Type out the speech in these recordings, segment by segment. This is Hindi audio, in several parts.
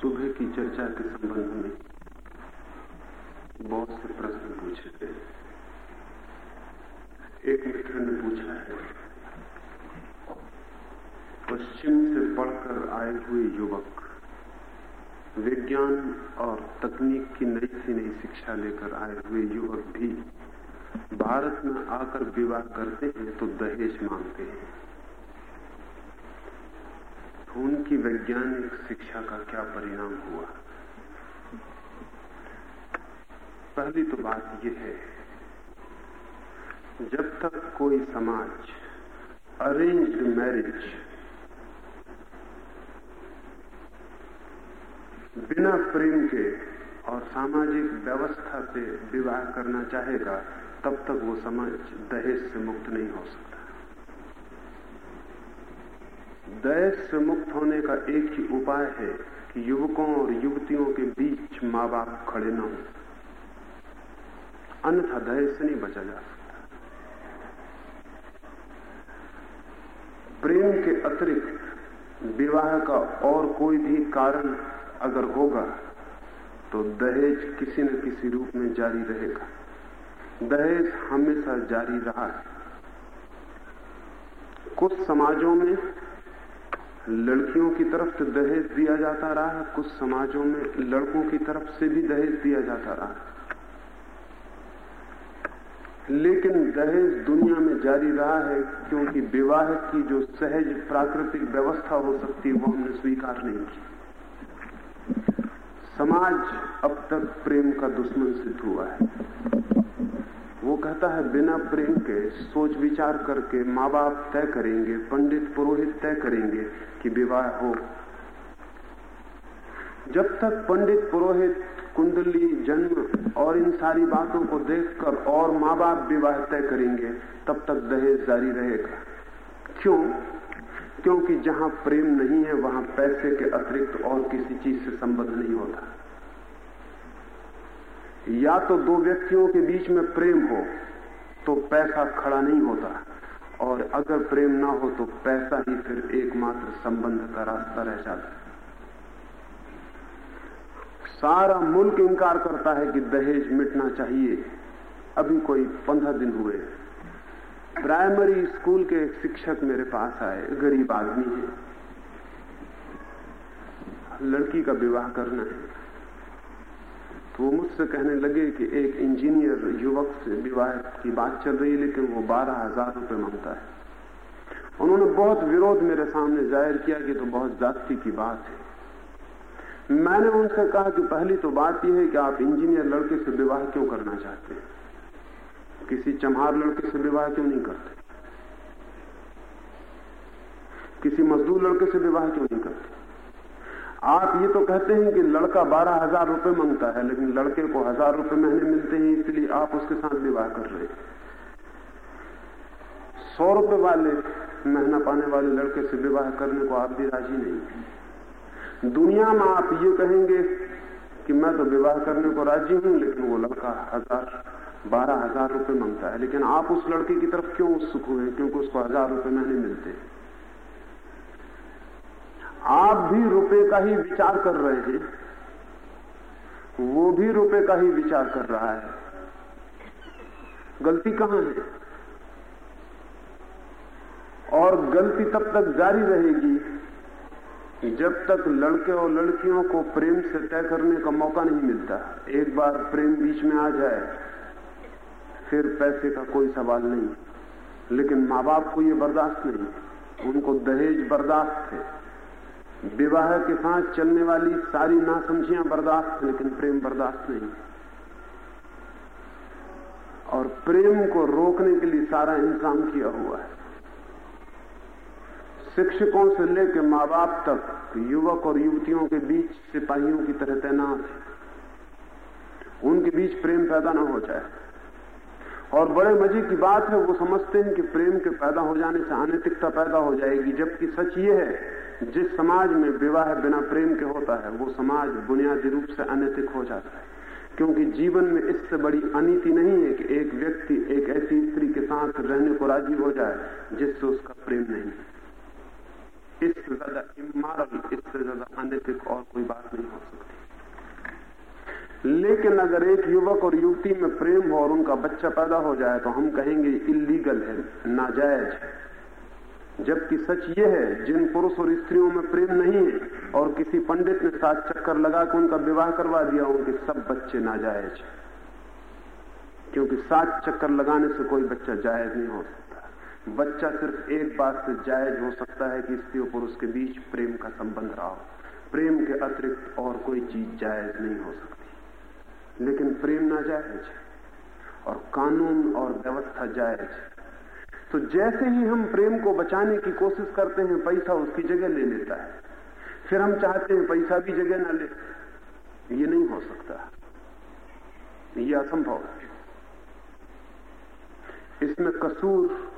सुबह की चर्चा के संबंध में बहुत से प्रश्न पूछे थे। एक मित्र ने पूछा है, पश्चिम से पढ़कर आए हुए युवक विज्ञान और तकनीक की नई से नई शिक्षा लेकर आए हुए युवक भी भारत में आकर विवाह करते हैं तो दहेज मांगते हैं। उनकी वैज्ञानिक शिक्षा का क्या परिणाम हुआ? पहली तो बात यह है, जब तक कोई समाज अरेंज्ड मैरिज बिना प्रेम के और सामाजिक व्यवस्था से विवाह करना चाहेगा, तब तक वो समाज दहेज से मुक्त नहीं हो सकता। दहेज से मुक्त होने का एक ही उपाय है कि युवकों और युवतियों के बीच माँ बाप खड़े न हो। अन्यथा दहेज से नहीं बचा जा सकता। प्रेम के अतिरिक्त विवाह का और कोई भी कारण अगर होगा तो दहेज किसी न किसी रूप में जारी रहेगा। दहेज हमेशा जारी रहा है। कुछ समाजों में लड़कियों की तरफ़ से दहेज दिया जाता रहा है कुछ समाजों में लड़कों की तरफ़ से भी दहेज दिया जाता रहा। लेकिन दहेज दुनिया में जारी रहा है क्योंकि विवाह की जो सहज प्राकृतिक व्यवस्था हो सकती है, वो हमने स्वीकार नहीं की। समाज अब तक प्रेम का दुश्मन सिद्ध हुआ है। वो कहता है, बिना प्रेम के सोच विचार करके माँ बाप तय करेंगे, पंडित पुरोहित तय करेंगे कि विवाह हो। जब तक पंडित पुरोहित कुंडली, जन्म और इन सारी बातों को देखकर और माँ बाप विवाह तय करेंगे, तब तक दहेज जारी रहेगा। क्यों? क्योंकि जहाँ प्रेम नहीं है, वहाँ पैसे के अतिरिक्त और किसी चीज़ से संबंध नहीं होता। या तो दो व्यक्तियों के बीच में प्रेम हो तो पैसा खड़ा नहीं होता। और अगर प्रेम ना हो तो पैसा ही फिर एकमात्र संबंध का रास्ता रह जाता है। सारा मुल्क इंकार करता है कि दहेज मिटना चाहिए। अभी कोई पंद्रह दिन हुए। प्राइमरी स्कूल के एक शिक्षक मेरे पास आए। गरीब आदमी है। लड़की का विवाह करना है। वो मुझसे कहने लगे कि एक इंजीनियर युवक से विवाह की बात चल रही है, लेकिन वो बारह हज़ार रुपये माँगता है। उन्होंने बहुत विरोध मेरे सामने ज़ाहिर किया कि तो बहुत जाति की बात है। मैंने उनसे कहा कि पहली तो बात यह है कि आप इंजीनियर लड़के से विवाह क्यों करना चाहते हैं? किसी चमहार लड़के से विवाह क्यों नहीं करते? किसी मजदूर लड़के से विवाह क्यों नहीं करते? आप ये तो कहते हैं कि लड़का बारह हज़ार रुपए माँगता है, लेकिन लड़के को हज़ार रुपए महीने मिलते हैं, इसलिए आप उसके साथ विवाह कर रहे हैं। सौ रुपए वाले महीना पाने वाले लड़के से विवाह करने को आप भी राज़ी नहीं दुनिया में आप ये कहेंगे कि मैं तो विवाह करने को राज़ी हूँ, लेकिन वो लड़का हज़ार, बारह हज़ार रुपए माँगता है। लेकिन आप उस लड़के की तरफ़ क्यों उत्सुक हुए? क्योंकि उसको हज़ार रुपए महीने मिलते हैं। आप भी रुपए का ही विचार कर रहे हैं। वो भी रुपए का ही विचार कर रहा है। गलती कहाँ है? और गलती तब तक जारी रहेगी जब तक लड़के और लड़कियों को प्रेम से तय करने का मौका नहीं मिलता। एक बार प्रेम बीच में आ जाए, फिर पैसे का कोई सवाल नहीं। लेकिन माँ बाप को ये बर्दाश्त नहीं, उनको दहेज बर्दाश्त है। विवाह के साथ चलने वाली सारी नासमझियाँ बर्दाश्त लेकिन प्रेम बर्दाश्त नहीं। और प्रेम को रोकने के लिए सारा इंतज़ाम किया हुआ है। शिक्षकों से लेकर माँ बाप तक, युवक और युवतियों के बीच सिपाहियों की तरह तैनात है। उनके बीच प्रेम पैदा ना हो जाए। और बड़े मज़े की बात है, वो समझते हैं कि प्रेम के पैदा हो जाने से अनैतिकता पैदा हो जाएगी, जबकि सच ये है जिस समाज में विवाह बिना प्रेम के होता है, वो समाज बुनियादी रूप से अनैतिक हो जाता है। क्योंकि जीवन में इससे बड़ी अनिति नहीं है कि एक व्यक्ति एक ऐसी स्त्री के साथ रहने को राज़ी हो जाए, जिससे उसका प्रेम नहीं इससे ज़्यादा इमोरल इससे ज़्यादा अनैतिक और कोई बात नहीं हो सकती। लेकिन अगर एक युवक और युवती में प्रेम हो और उनका बच्चा पैदा हो जाए तो हम कहेंगे इलीगल है, नाजायज है। जबकि सच ये है, जिन पुरुष और स्त्रियों में प्रेम नहीं है, और किसी पंडित ने सात चक्कर लगा के उनका विवाह करवा दिया, उनके सब बच्चे नाजायज क्योंकि सात चक्कर लगाने से कोई बच्चा जायज़ नहीं हो सकता। बच्चा सिर्फ़ एक बात से जायज़ हो सकता है कि स्त्री और पुरुष के बीच प्रेम का संबंध रहा हो। प्रेम के अतिरिक्त और कोई चीज़ जायज़ नहीं हो सकती। लेकिन प्रेम नाजायज है, और कानून और व्यवस्था जायज़ है। तो जैसे ही हम प्रेम को बचाने की कोशिश करते हैं, पैसा उसकी जगह ले लेता है। फिर हम चाहते हैं पैसा भी जगह ना ले। ये नहीं हो सकता। ये असंभव इसमें कसूर,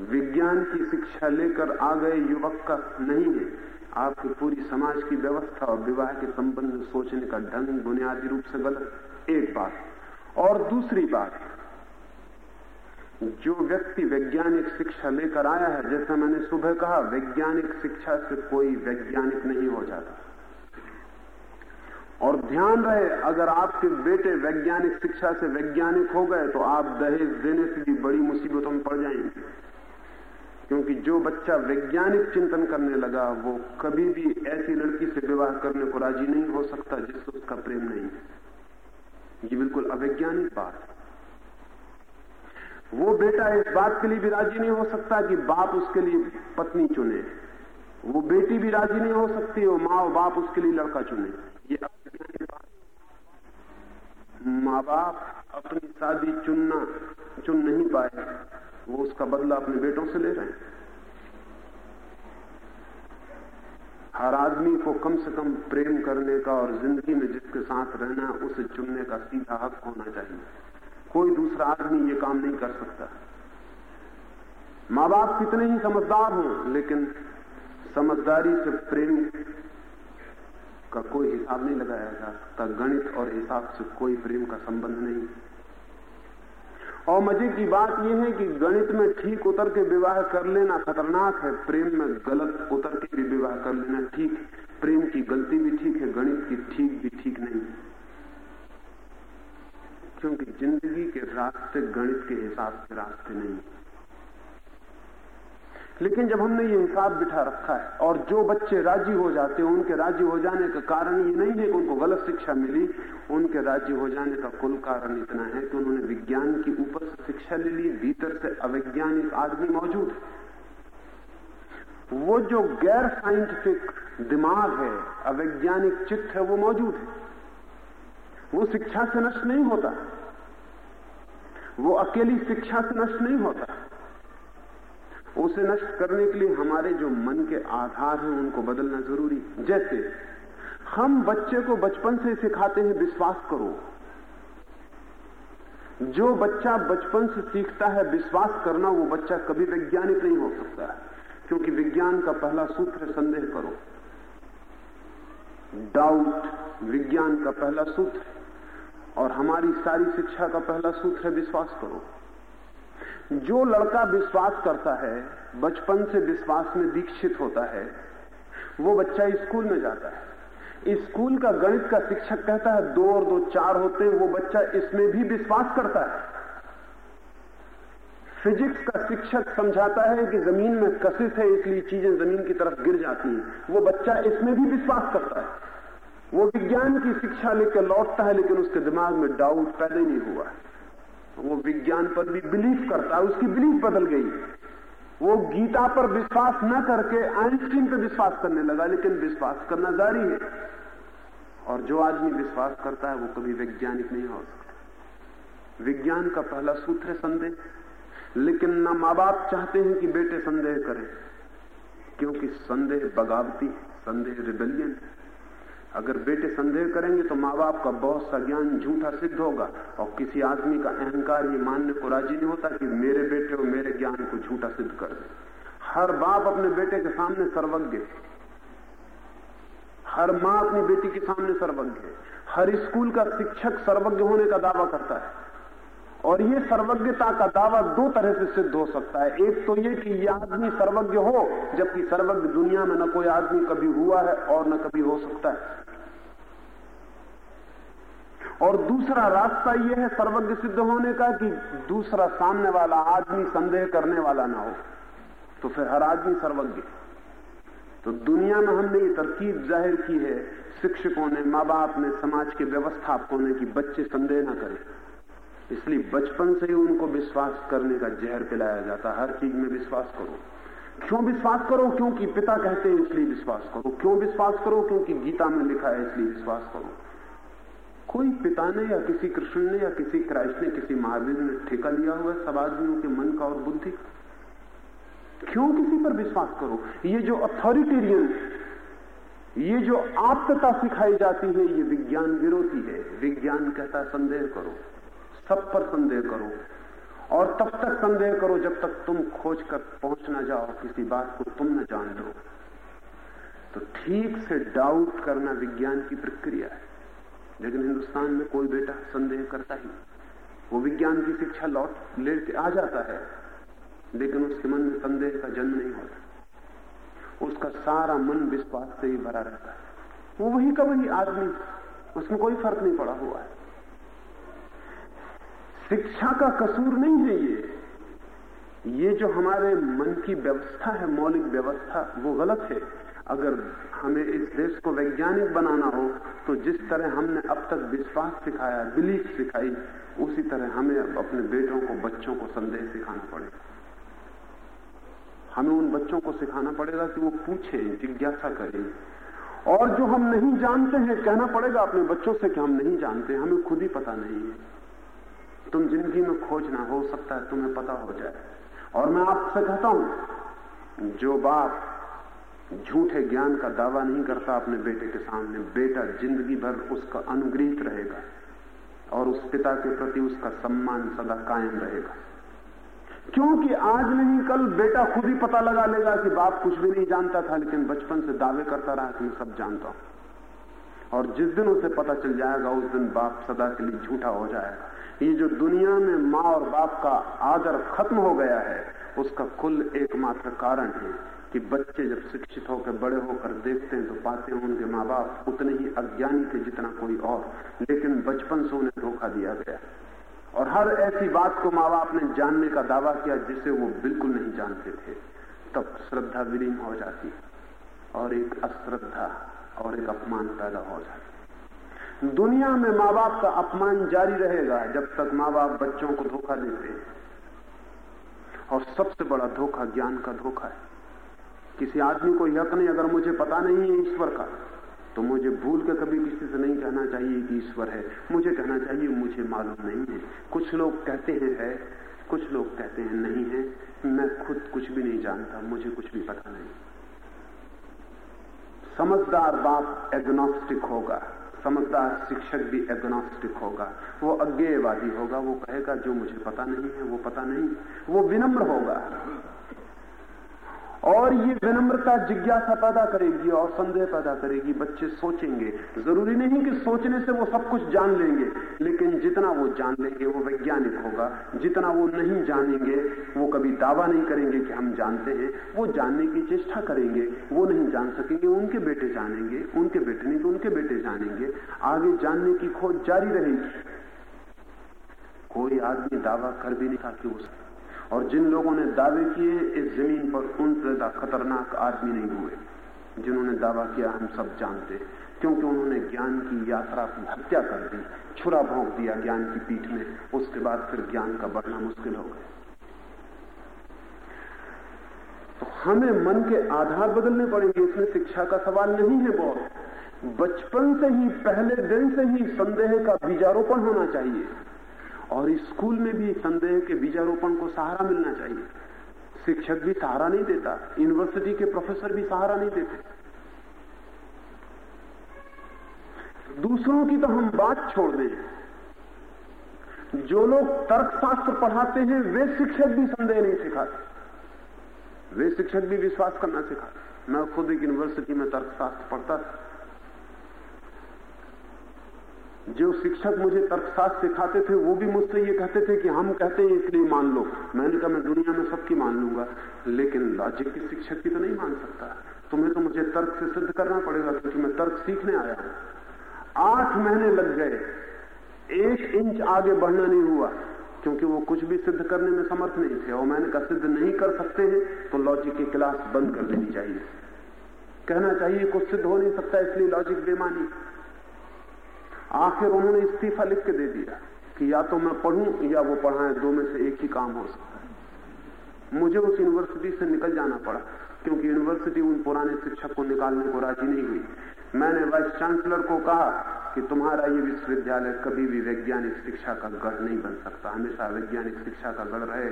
विज्ञान की शिक्षा लेकर आ गए युवक का नहीं है। आपकी पूरी समाज की व्यवस्था और विवाह के संबंध सोचने का ढंग बुनियादी रूप से गलत। एक बात। और दूसरी बात। जो व्यक्ति वैज्ञानिक शिक्षा लेकर आया है, जैसा मैंने सुबह कहा, वैज्ञानिक शिक्षा से कोई वैज्ञानिक नहीं हो जाता। और ध्यान रहे, अगर आपके बेटे वैज्ञानिक शिक्षा से वैज्ञानिक हो गए तो आप दहेज देने से भी बड़ी मुसीबतों में पड़ जाएँगे। क्योंकि जो बच्चा वैज्ञानिक चिंतन करने लगा, वो कभी भी ऐसी लड़की से विवाह करने को राज़ी नहीं हो सकता, जिससे उसका प्रेम नहीं है। ये बिल्कुल अवैज्ञानिक बात है। वो बेटा इस बात के लिए भी राज़ी नहीं हो सकता कि बाप उसके लिए पत्नी चुने। वो बेटी भी राज़ी नहीं हो सकती, वो माँ और बाप उसके लिए लड़का चुने। ये माँ बाप अपनी शादी चुनना, चुन नहीं पाए, वो उसका बदला अपने बेटों से ले रहे हैं। हर आदमी को कम से कम प्रेम करने का और ज़िंदगी में जिसके साथ रहना उसे चुनने का सीधा हक होना चाहिए। कोई दूसरा आदमी ये काम नहीं कर सकता। माँ बाप कितने ही समझदार हों, लेकिन समझदारी से प्रेम का कोई हिसाब नहीं लगाया जा सकता। गणित और हिसाब से कोई प्रेम का संबंध नहीं। और मज़े की बात यह है कि गणित में ठीक उतर के विवाह कर लेना खतरनाक है, प्रेम में गलत उतर के भी विवाह कर लेना ठीक प्रेम की गलती भी ठीक है, गणित की ठीक भी ठीक नहीं क्योंकि ज़िंदगी के रास्ते, गणित के हिसाब से रास्ते नहीं। लेकिन जब हमने ये हिसाब बिठा रखा है और जो बच्चे राज़ी हो जाते हैं, उनके राज़ी हो जाने का कारण ये नहीं है कि उनको गलत शिक्षा मिली, उनके राज़ी हो जाने का कुल कारण इतना है कि उन्होंने विज्ञान की ऊपर से शिक्षा ले ली, भीतर से अवैज्ञानिक आदमी मौजूद है। वो जो गैर साइंटिफिक दिमाग है, अवैज्ञानिक चित्त है, वो मौजूद है। वो शिक्षा से नष्ट नहीं होता। वो अकेली शिक्षा से नष्ट नहीं होता। उसे नष्ट करने के लिए हमारे जो मन के आधार हैं, उनको बदलना ज़रूरी जैसे, हम बच्चे को बचपन से सिखाते हैं, विश्वास करो। जो बच्चा बचपन से सीखता है, विश्वास करना वो बच्चा कभी वैज्ञानिक नहीं हो सकता। क्योंकि विज्ञान का पहला सूत्र संदेह करो। डाउट विज्ञान का पहला सूत्र और हमारी सारी शिक्षा का पहला सूत्र है विश्वास करो। जो लड़का विश्वास करता है, बचपन से विश्वास में दीक्षित होता है, वो बच्चा स्कूल में जाता है। स्कूल का गणित का शिक्षक कहता है, दो और दो चार होते हैं वो बच्चा इसमें भी विश्वास करता है। फिजिक्स का शिक्षक समझाता है कि ज़मीन में कशिश है, इसलिए चीज़ें ज़मीन की तरफ़ गिर जाती हैं। वो बच्चा इसमें भी विश्वास करता है। वो विज्ञान की शिक्षा लेकर लौटता है, लेकिन उसके दिमाग में डाउट पैदा नहीं हुआ। वो विज्ञान पर भी बिलीव करता है, उसकी बिलीफ बदल गई। वो गीता पर विश्वास न करके आइंस्टीन पर विश्वास करने लगा, लेकिन विश्वास करना जारी है। और जो आदमी विश्वास करता है, वो कभी वैज्ञानिक नहीं हो सकता। विज्ञान का पहला सूत्र है संदेह। लेकिन न माँ बाप चाहते हैं कि बेटे संदेह करें, क्योंकि संदेह बगावती संदेह रिबेलियन है। अगर बेटे संदेह करेंगे तो माँ बाप का बहुत सा ज्ञान झूठा सिद्ध होगा और किसी आदमी का अहंकार ये मानने को राज़ी नहीं होता कि मेरे बेटे और मेरे ज्ञान को झूठा सिद्ध कर दे। हर बाप अपने बेटे के सामने सर्वज्ञ हर माँ अपनी बेटी के सामने सर्वज्ञ है। हर स्कूल का शिक्षक सर्वज्ञ होने का दावा करता है। और ये सर्वज्ञता का दावा दो तरह से सिद्ध हो सकता है। एक तो ये कि ये आदमी सर्वज्ञ हो, जबकि सर्वज्ञ दुनिया में न कोई आदमी कभी हुआ है और न कभी हो सकता है। और दूसरा रास्ता यह है सर्वज्ञ सिद्ध होने का कि दूसरा सामने वाला आदमी संदेह करने वाला ना हो तो फिर हर आदमी सर्वज्ञ। तो दुनिया में हमने ये तरकीब ज़ाहिर की है, शिक्षकों ने, माँ बाप ने, समाज के व्यवस्थापकों ने कि बच्चे संदेह न करें। इसलिए बचपन से ही उनको विश्वास करने का जहर पिलाया जाता हर चीज़ में विश्वास करो। क्यों विश्वास करो? क्योंकि पिता कहते हैं, इसलिए विश्वास करो। क्यों विश्वास करो? क्योंकि गीता में लिखा है, इसलिए विश्वास करो। कोई पिता ने या किसी कृष्ण ने या किसी क्राइस्ट ने किसी महावीर ने ठेका लिया हुआ सब आदमियों के मन का और बुद्धि क्यों किसी पर विश्वास करो? ये जो अथॉरिटेरियन ये जो आपता सिखाई जाती है, ये विज्ञान विरोधी है। विज्ञान कहता संदेह करो। सब पर संदेह करो। और तब तक संदेह करो जब तक तुम खोज कर पहुँच ना जाओ, किसी बात को तुम न जान लो। तो ठीक से डाउट करना विज्ञान की प्रक्रिया है। लेकिन हिंदुस्तान में कोई बेटा संदेह करता ही वो विज्ञान की शिक्षा लौट लेके आ जाता है, लेकिन उसके मन में संदेह का जन्म नहीं होता। उसका सारा मन विश्वास से ही भरा रहता है। वो वही का वही आदमी, उसमें कोई फ़र्क नहीं पड़ा हुआ है। शिक्षा का कसूर नहीं है ये। ये जो हमारे मन की व्यवस्था है, मौलिक व्यवस्था, वो गलत है। अगर हमें इस देश को वैज्ञानिक बनाना हो तो जिस तरह हमने अब तक विश्वास सिखाया, बिलीफ सिखाई, उसी तरह हमें अब अपने बेटों को, बच्चों को संदेह सिखाना पड़ेगा हमें उन बच्चों को सिखाना पड़ेगा कि वो पूछे, जिज्ञासा करें। और जो हम नहीं जानते हैं, कहना पड़ेगा अपने बच्चों से कि हम नहीं जानते, हमें खुद ही पता नहीं है। तुम ज़िंदगी में खोजना हो सकता है, तुम्हें पता हो जाए। और मैं आपसे कहता हूँ, जो बाप झूठे ज्ञान का दावा नहीं करता अपने बेटे के सामने, बेटा ज़िंदगी भर उसका अनुग्रहित रहेगा और उस पिता के प्रति उसका सम्मान सदा कायम रहेगा। क्योंकि आज नहीं, कल बेटा खुद ही पता लगा लेगा कि बाप कुछ भी नहीं जानता था, लेकिन बचपन से दावे करता रहा कि मैं सब जानता हूँ। और जिस दिन उसे पता चल जाएगा, उस दिन बाप सदा के लिए झूठा हो जाएगा। ये जो दुनिया में माँ और बाप का आदर खत्म हो गया है, उसका कुल एकमात्र कारण है कि बच्चे जब शिक्षित होकर बड़े होकर देखते हैं तो पाते हैं उनके माँ बाप उतने ही अज्ञानी थे जितना कोई और। लेकिन बचपन से उन्हें धोखा दिया गया। और हर ऐसी बात को माँ बाप ने जानने का दावा किया जिसे वो बिल्कुल नहीं जानते थे। तब श्रद्धा विलीन हो जाती और एक अश्रद्धा और एक अपमान पैदा हो जाता। दुनिया में माँ बाप का अपमान जारी रहेगा जब तक माँ बाप बच्चों को धोखा देते हैं। और सबसे बड़ा धोखा ज्ञान का धोखा है। किसी आदमी को यक नहीं अगर मुझे पता नहीं है ईश्वर का तो मुझे भूल के कभी किसी से नहीं कहना चाहिए कि ईश्वर है। मुझे कहना चाहिए, मुझे मालूम नहीं है। कुछ लोग कहते हैं, है। कुछ लोग कहते हैं, नहीं है। मैं खुद कुछ भी नहीं जानता, मुझे कुछ भी पता नहीं। समझदार बाप एग्नोस्टिक होगा। समझदार शिक्षक भी एग्नोस्टिक होगा। वो अज्ञेयवादी होगा, वो कहेगा, जो मुझे पता नहीं है, वो पता नहीं। वो विनम्र होगा। और ये विनम्रता, जिज्ञासा पैदा करेगी और संदेह पैदा करेगी। बच्चे सोचेंगे। ज़रूरी नहीं कि सोचने से वो सब कुछ जान लेंगे, लेकिन जितना वो जान लेंगे, वो वैज्ञानिक होगा। जितना वो नहीं जानेंगे, वो कभी दावा नहीं करेंगे कि हम जानते हैं। वो जानने की चेष्टा करेंगे। वो नहीं जान सकेंगे, उनके बेटे जानेंगे। उनके बेटे नहीं तो उनके बेटे जानेंगे। आगे जानने की खोज जारी रहेगी। कोई आदमी दावा कर भी नहीं था कि वो और जिन लोगों ने दावे किए, इस ज़मीन पर उनसे ज़्यादा खतरनाक आदमी नहीं हुए, जिन्होंने दावा किया, हम सब जानते क्योंकि उन्होंने ज्ञान की यात्रा की हत्या कर दी, छुरा भोंक दिया ज्ञान की पीठ में, उसके बाद फिर ज्ञान का बढ़ना मुश्किल हो गया। तो हमें मन के आधार बदलने पड़ेंगे, इसमें शिक्षा का सवाल नहीं है बहुत। बचपन से ही, पहले दिन से ही संदेह का बीजारोपण होना चाहिए। और स्कूल में भी संदेह के बीजारोपण को सहारा मिलना चाहिए। शिक्षक भी सहारा नहीं देता, यूनिवर्सिटी के प्रोफेसर भी सहारा नहीं देते। दूसरों की तो हम बात छोड़ दें। जो लोग तर्कशास्त्र पढ़ाते हैं, वे शिक्षक भी संदेह नहीं सिखाते। वे शिक्षक भी विश्वास करना सिखाते। मैं खुद एक यूनिवर्सिटी में तर्कशास्त्र पढ़ता था। जो शिक्षक मुझे तर्कशास्त्र सिखाते थे, वो भी मुझसे ये कहते थे कि हम कहते हैं इसलिए मान लो। मैंने कहा, मैं दुनिया में सबकी मान लूँगा। लेकिन लॉजिक की शिक्षक की तो नहीं मान सकता। तुम्हें तो मुझे तर्क से सिद्ध करना पड़ेगा क्योंकि मैं तर्क सीखने आया हूँ। आठ महीने लग गए। एक इंच आगे बढ़ना नहीं हुआ, क्योंकि वो कुछ भी सिद्ध करने में समर्थ नहीं थे। और मैंने कहा, सिद्ध नहीं कर सकते हैं तो लॉजिक की क्लास बंद कर देनी चाहिए। कहना चाहिए, कुछ सिद्ध हो नहीं सकता, इसलिए लॉजिक बेमानी। आखिर उन्होंने इस्तीफा लिख के दे दिया कि या तो मैं पढ़ूं या वो पढ़ाएँ, दो में से एक ही काम हो सकता है। मुझे उस यूनिवर्सिटी से निकल जाना पड़ा, क्योंकि यूनिवर्सिटी उन पुराने शिक्षक को निकालने को राज़ी नहीं हुई। मैंने वाइस चांसलर को कहा कि तुम्हारा ये विश्वविद्यालय कभी भी वैज्ञानिक शिक्षा का गढ़ नहीं बन सकता, हमेशा वैज्ञानिक शिक्षा का गढ़ रहे।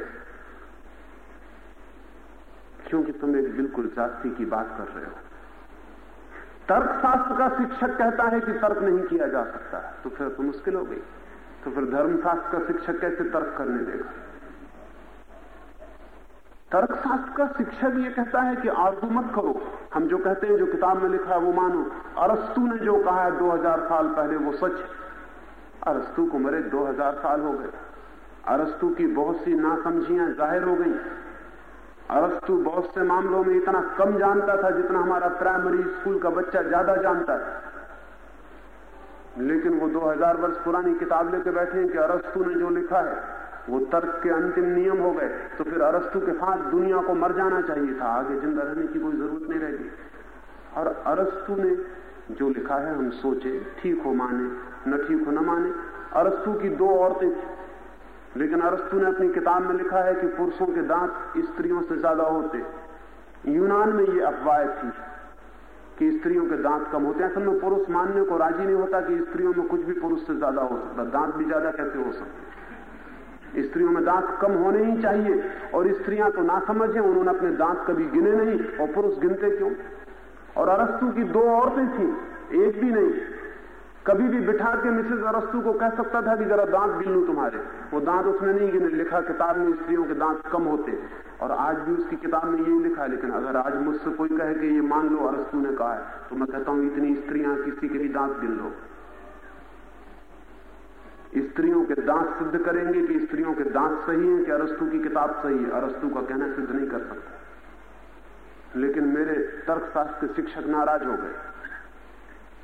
क्योंकि तुम एक बिल्कुल जाति की बात कर रहे हो। तर्कशास्त्र का शिक्षक कहता है कि तर्क नहीं किया जा सकता। तो फिर तो मुश्किल हो गई। तो फिर धर्मशास्त्र का शिक्षक कैसे तर्क करने देगा? तर्कशास्त्र का शिक्षक ये कहता है कि आरज़ू मत करो। हम जो कहते हैं, जो किताब में लिखा है, वो मानो। अरस्तु ने जो कहा है 2000 साल पहले, वो सच अरस्तु को मरे 2000 साल हो गए। अरस्तु की बहुत सी नासमझियाँ ज़ाहिर हो गई। अरस्तु बहुत से मामलों में इतना कम जानता था जितना हमारा प्राइमरी स्कूल का बच्चा ज़्यादा जानता है लेकिन वो 2000 वर्ष पुरानी किताब लेके बैठे हैं कि अरस्तु ने जो लिखा है, वो तर्क के अंतिम नियम हो गए तो फिर अरस्तु के साथ दुनिया को मर जाना चाहिए था, आगे ज़िंदा रहने की कोई ज़रूरत नहीं रहेगी। और अरस्तु ने जो लिखा है, हम सोचे, ठीक हो माने, न ठीक हो न माने, अरस्तु की दो औरतें थी लेकिन अरस्तु ने अपनी किताब में लिखा है कि पुरुषों के दांत स्त्रियों से ज़्यादा होते यूनान में ये अफवाह थी कि स्त्रियों के दांत कम होते हैं। असल में पुरुष मानने को राज़ी नहीं होता कि स्त्रियों में कुछ भी पुरुष से ज़्यादा हो सकता दांत भी ज़्यादा कैसे हो सकते स्त्रियों में दांत कम होने ही चाहिए और स्त्रियाँ तो ना समझे उन्होंने अपने दांत कभी गिने नहीं और पुरुष गिनते क्यों? और अरस्तु की दो औरतें थी, एक भी नहीं। कभी भी बिठा के मिसेज अरस्तु को कह सकता था कि जरा दांत गिन लू तुम्हारे। वो दांत उसने नहीं गिने, लिखा किताब में स्त्रियों के दांत कम होते। और आज भी उसकी किताब में यही लिखा है, लेकिन अगर आज मुझसे कोई कहे कि ये मान लो अरस्तु ने कहा है तो मैं कहता हूँ, इतनी स्त्रियाँ किसी के भी दांत गिन लो। स्त्रियों के दांत सिद्ध करेंगे कि स्त्रियों के दांत सही है, कि अरस्तु की किताब सही है। अरस्तु का कहना सिद्ध नहीं कर सकता। लेकिन मेरे तर्कशास्त्र के शिक्षक नाराज़ हो गए।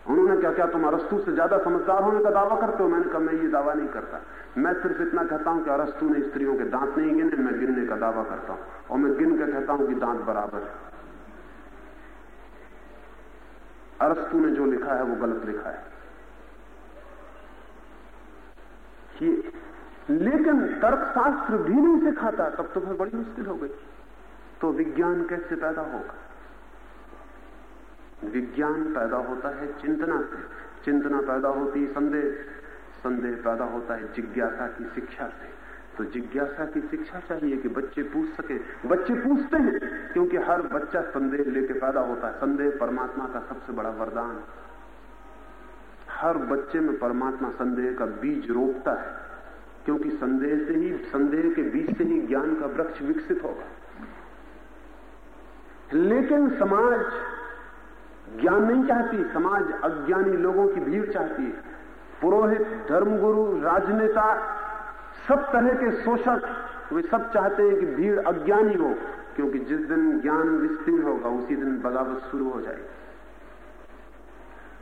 उन्होंने क्या क्या तुम अरस्तु से ज़्यादा समझदार होने का दावा करते हो? मैंने कहा, मैं ये दावा नहीं करता। मैं सिर्फ़ इतना कहता हूँ कि अरस्तु ने स्त्रियों के दांत नहीं गिने, मैं गिनने का दावा करता हूँ। और मैं गिन के कहता हूँ कि दांत बराबर है। अरस्तु ने जो लिखा है, वो गलत लिखा है। कि लेकिन तर्कशास्त्र भी नहीं सिखाता, तब तो फिर बड़ी मुश्किल हो गई। तो विज्ञान कैसे पैदा होगा? विज्ञान पैदा होता है चिंतना से। चिंतना पैदा होती है संदेह संदेह पैदा होता है जिज्ञासा की शिक्षा से। तो जिज्ञासा की शिक्षा चाहिए कि बच्चे पूछ सके। बच्चे पूछते हैं, क्योंकि हर बच्चा संदेह लेके पैदा होता है। संदेह परमात्मा का सबसे बड़ा वरदान हर बच्चे में परमात्मा संदेह का बीज रोपता है, क्योंकि संदेह से ही, संदेह के बीज से ही ज्ञान का वृक्ष विकसित होगा। लेकिन समाज ज्ञान नहीं चाहती, समाज अज्ञानी लोगों की भीड़ चाहती है। पुरोहित, धर्मगुरु, राजनेता, सब तरह के शोषक, वे सब चाहते हैं कि भीड़ अज्ञानी हो, क्योंकि जिस दिन ज्ञान विस्तीर्ण होगा, उसी दिन बगावत शुरू हो जाएगी।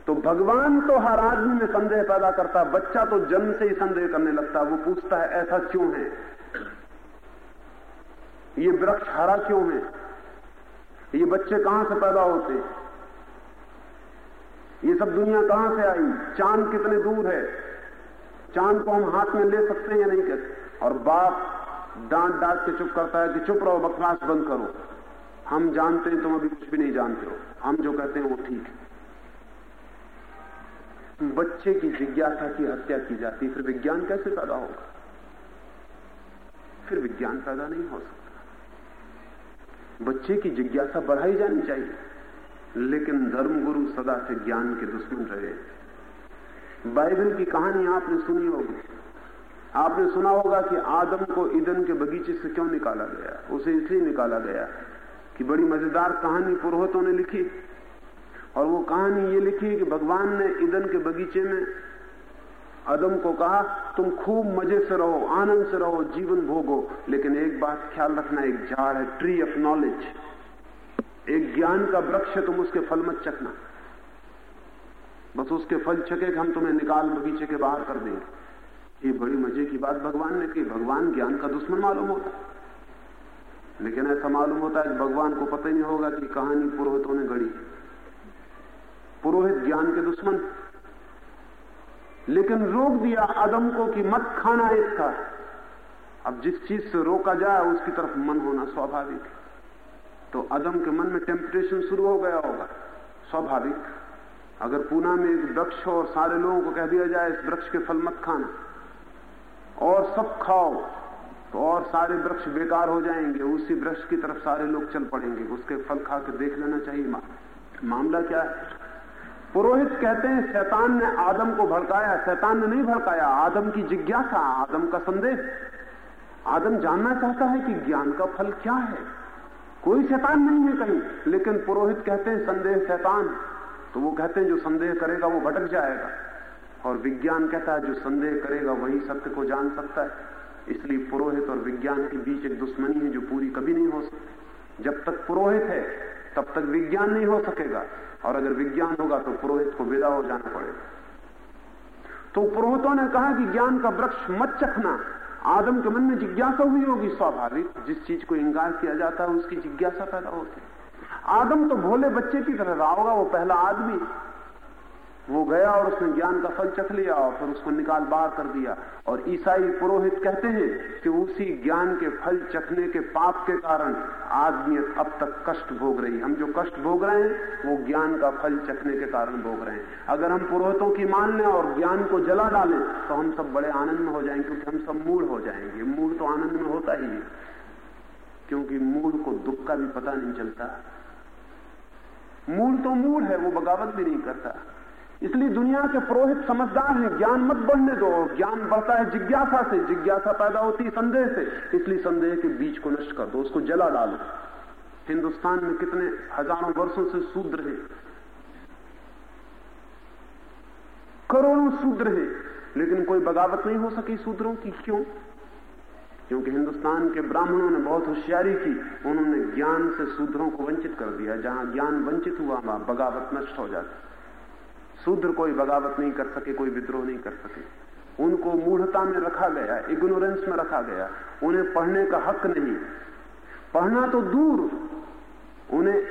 तो भगवान तो हर आदमी में संदेह पैदा करता, बच्चा तो जन्म से ही संदेह करने लगता, वो पूछता है, ऐसा क्यों है? ये वृक्ष हरा क्यों है? ये बच्चे कहाँ से पैदा होते ये सब दुनिया कहाँ से आई? चाँद कितने दूर है? चाँद को हम हाथ में ले सकते हैं या नहीं कहते? और बाप डांट डांट के चुप करता है कि चुप रहो, बकवास बंद करो। हम जानते हैं, तुम अभी कुछ भी नहीं जानते हो। हम जो कहते हैं, वो ठीक है। बच्चे की जिज्ञासा की हत्या की जाती फिर विज्ञान कैसे पैदा होगा? फिर विज्ञान पैदा नहीं हो सकता। बच्चे की जिज्ञासा बढ़ाई जानी चाहिए। लेकिन धर्मगुरु सदा से ज्ञान के दुश्मन रहे। बाइबल की कहानी आपने सुनी होगी। आपने सुना होगा कि आदम को ईदन के बगीचे से क्यों निकाला गया? उसे इसलिए निकाला गया कि बड़ी मज़ेदार कहानी पुरोहितों ने लिखी। और वो कहानी ये लिखी कि भगवान ने ईदन के बगीचे में आदम को कहा, तुम खूब मज़े से रहो, आनंद से रहो, जीवन भोगो, लेकिन एक बात ख्याल रखना, एक झाड़ है ट्री ऑफ़ नॉलेज एक ज्ञान का वृक्ष है, तुम उसके फल मत चखना। बस उसके फल चके हम तुम्हें निकाल बगीचे के बाहर कर देंगे ये बड़ी मज़े की बात भगवान ने की। भगवान ज्ञान का दुश्मन मालूम होता। लेकिन ऐसा मालूम होता है, भगवान को पता ही नहीं होगा कि कहानी पुरोहितों ने गढ़ी। पुरोहित ज्ञान के दुश्मन। लेकिन रोक दिया आदम को कि मत खाना इसका। अब जिस चीज़ से रोका जाए, उसकी तरफ़ मन होना स्वाभाविक। है तो अदम के मन में टेम्पटेशन शुरू हो गया होगा। स्वाभाविक। अगर पूना में एक वृक्ष हो और सारे लोगों को कह दिया जाए इस वृक्ष के फल मत खाना। और सब खाओ तो और सारे वृक्ष बेकार हो जाएँगे। उसी वृक्ष की तरफ़ सारे लोग चल पड़ेंगे। उसके फल खा के देख लेना चाहिए मा, मामला क्या है? पुरोहित कहते हैं शैतान ने आदम को भड़काया। शैतान ने नहीं भड़काया। आदम की जिज्ञासा आदम का संदेश। आदम जानना चाहता है कि ज्ञान का फल क्या है। कोई शैतान नहीं है कहीं। लेकिन पुरोहित कहते हैं, संदेह शैतान। तो वो कहते हैं, जो संदेह करेगा, वो भटक जाएगा। और विज्ञान कहता है, जो संदेह करेगा, वही सत्य को जान सकता है। इसलिए पुरोहित और विज्ञान के बीच एक दुश्मनी है, जो पूरी कभी नहीं हो सकती। जब तक पुरोहित है, तब तक विज्ञान नहीं हो सकेगा। और अगर विज्ञान होगा तो पुरोहित को विदा हो जाना पड़ेगा। तो पुरोहितों ने कहा कि ज्ञान का वृक्ष मत चखना। आदम के मन में जिज्ञासा हुई होगी, स्वाभाविक, जिस चीज़ को इंकार किया जाता है, उसकी जिज्ञासा पैदा होती है। आदम तो भोले बच्चे की तरह रहा होगा, वो पहला आदमी। वो गया और उसने ज्ञान का फल चख लिया और फिर उसको निकाल बाहर कर दिया। और ईसाई पुरोहित कहते हैं कि उसी ज्ञान के फल चखने के पाप के कारण आदमी अब तक कष्ट भोग रही हम जो कष्ट भोग रहे हैं, वो ज्ञान का फल चखने के कारण भोग रहे हैं। अगर हम पुरोहितों की मान लें और ज्ञान को जला डालें तो हम सब बड़े आनंद में हो जाएँगे, क्योंकि हम सब मूड हो जाएँगे। मूड तो आनंद में होता ही है, क्योंकि मूड को दुख का भी पता नहीं चलता। मूल तो मूल है, वो बगावत भी नहीं करता। इसलिए दुनिया के पुरोहित समझदार हैं, ज्ञान मत बढ़ने दो। ज्ञान बढ़ता है जिज्ञासा से, जिज्ञासा पैदा होती है संदेह से। इसलिए संदेह के बीज को नष्ट कर दो, उसको जला डालो। हिंदुस्तान में कितने हज़ारों वर्षों से शूद्र हैं। करोड़ों शूद्र हैं। लेकिन कोई बगावत नहीं हो सकी शूद्रों की। क्यों? क्योंकि हिंदुस्तान के ब्राह्मणों ने बहुत होशियारी की। उन्होंने ज्ञान से शूद्रों को वंचित कर दिया। जहाँ ज्ञान वंचित हुआ, वहाँ बगावत नष्ट हो जाती। शूद्र कोई बगावत नहीं कर सके, कोई विद्रोह नहीं कर सके। उनको मूढ़ता में रखा गया, इग्नोरेंस में रखा गया। उन्हें पढ़ने का हक नहीं। पढ़ना तो दूर। उन्हें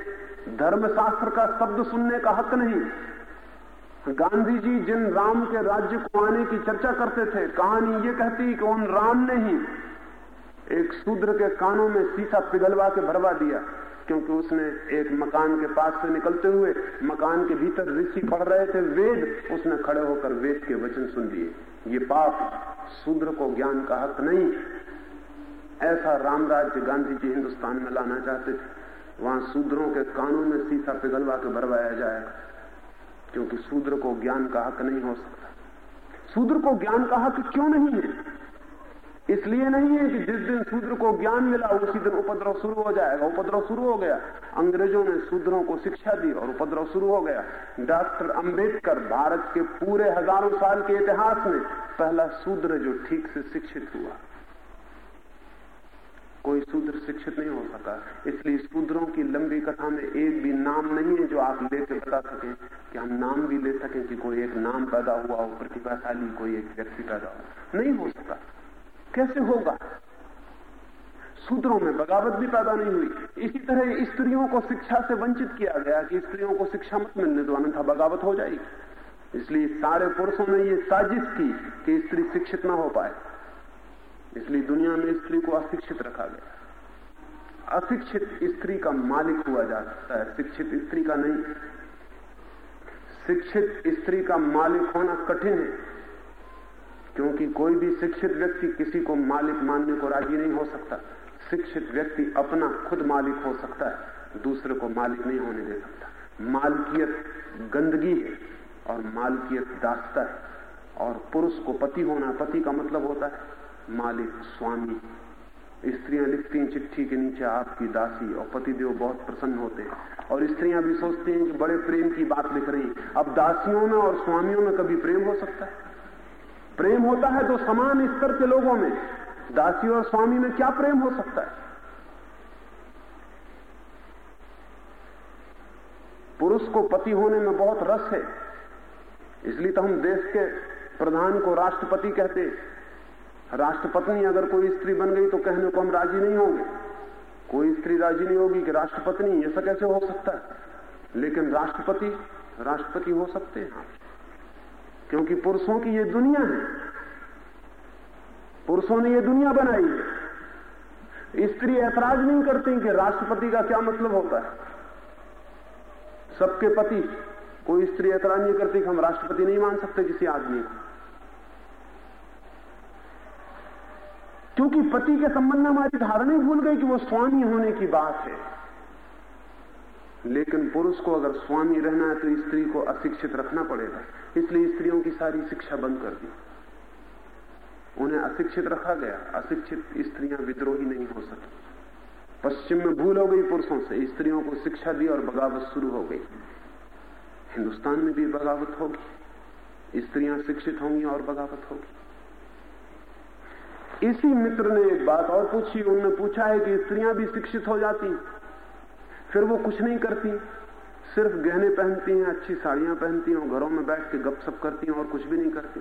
धर्मशास्त्र का शब्द सुनने का हक नहीं। गांधी जी जिन राम के राज्य को आने की चर्चा करते थे, कहानी ये कहती कि उन राम ने ही एक शूद्र के कानों में शीशा पिघलवा के भरवा दिया। क्योंकि उसने एक मकान के पास से निकलते हुए मकान के भीतर ऋषि पढ़ रहे थे, वेद, उसने खड़े होकर वेद के वचन सुन लिए। ये पाप शूद्र को ज्ञान का हक नहीं। ऐसा रामराज्य गांधी जी हिंदुस्तान में लाना चाहते थे। वहाँ शूद्रों के कानों में सीसा पिघलवा के भरवाया जाए क्योंकि शूद्र को ज्ञान का हक नहीं हो सकता। शूद्र को ज्ञान का हक क्यों नहीं है? इसलिए नहीं है कि जिस दिन शूद्र को ज्ञान मिला, उसी दिन उपद्रव शुरू हो जाएगा। उपद्रव शुरू हो गया। अंग्रेज़ों ने शूद्रों को शिक्षा दी और उपद्रव शुरू हो गया। डॉक्टर अंबेडकर भारत के पूरे हज़ारों साल के इतिहास में पहला शूद्र जो ठीक से शिक्षित हुआ। कोई शूद्र शिक्षित नहीं हो सका। इसलिए शूद्रों की लंबी कथा में एक भी नाम नहीं है जो आप लेके बता सकें कि हम नाम भी ले सकें कि कोई एक नाम पैदा हुआ हो, प्रतिभाशाली कोई एक व्यक्ति पैदा हो नहीं हो सका। कैसे होगा? सूत्रों में बगावत भी पैदा नहीं हुई। इसी तरह स्त्रियों को शिक्षा से वंचित किया गया कि स्त्रियों को शिक्षा मत मिलने दो अन्यथा बगावत हो जाएगी। इसलिए सारे पुरुषों ने ये साजिश की कि स्त्री शिक्षित ना हो पाए। इसलिए दुनिया में स्त्री को अशिक्षित रखा गया। अशिक्षित स्त्री का मालिक हुआ जा सकता है, शिक्षित स्त्री का नहीं। शिक्षित स्त्री का मालिक होना कठिन है। क्योंकि कोई भी शिक्षित व्यक्ति किसी को मालिक मानने को राज़ी नहीं हो सकता। शिक्षित व्यक्ति अपना खुद मालिक हो सकता है, दूसरे को मालिक नहीं होने दे सकता। मालकियत गंदगी है और मालकियत दास्ता है और पुरुष को पति होना, पति का मतलब होता है मालिक, स्वामी। स्त्रियाँ लिखती हैं, चिट्ठी के नीचे आपकी दासी और पतिदेव बहुत प्रसन्न होते हैं। और स्त्रियाँ भी सोचती हैं कि बड़े प्रेम की बात लिख रही अब दासियों में और स्वामियों में कभी प्रेम हो सकता है। प्रेम होता है तो समान स्तर के लोगों में। दासी और स्वामी में क्या प्रेम हो सकता है? पुरुष को पति होने में बहुत रस है। इसलिए तो हम देश के प्रधान को राष्ट्रपति कहते राष्ट्रपत्नी अगर कोई स्त्री बन गई तो कहने को हम राज़ी नहीं होंगे। कोई स्त्री राज़ी नहीं होगी कि राष्ट्रपत्नी, ऐसा कैसे हो सकता है? लेकिन राष्ट्रपति राष्ट्रपति हो सकते हैं क्योंकि पुरुषों की ये दुनिया है। पुरुषों ने ये दुनिया बनाई। है स्त्री ऐतराज नहीं करती कि राष्ट्रपति का क्या मतलब होता है। सबके पति, कोई स्त्री ऐतराज नहीं करती कि हम राष्ट्रपति नहीं मान सकते किसी आदमी को। क्योंकि पति के संबंध में हमारी धारणा भूल गई कि वो स्वामी होने की बात है। लेकिन पुरुष को अगर स्वामी रहना है तो स्त्री को अशिक्षित रखना पड़ेगा। इसलिए स्त्रियों की सारी शिक्षा बंद कर दी। उन्हें अशिक्षित रखा गया। अशिक्षित स्त्रियाँ विद्रोही नहीं हो सकी। पश्चिम में भूल हो गई पुरुषों से। स्त्रियों को शिक्षा दी और बगावत शुरू हो गई। हिंदुस्तान में भी बगावत होगी। स्त्रियाँ शिक्षित होंगी और बगावत होगी। इसी मित्र ने एक बात और पूछी। उन्होंने पूछा है कि स्त्रियाँ भी शिक्षित हो जाती फिर वो कुछ नहीं करती। सिर्फ़ गहने पहनती हैं, अच्छी साड़ियाँ पहनती हैं और घरों में बैठ के गपशप करती हैं और कुछ भी नहीं करती।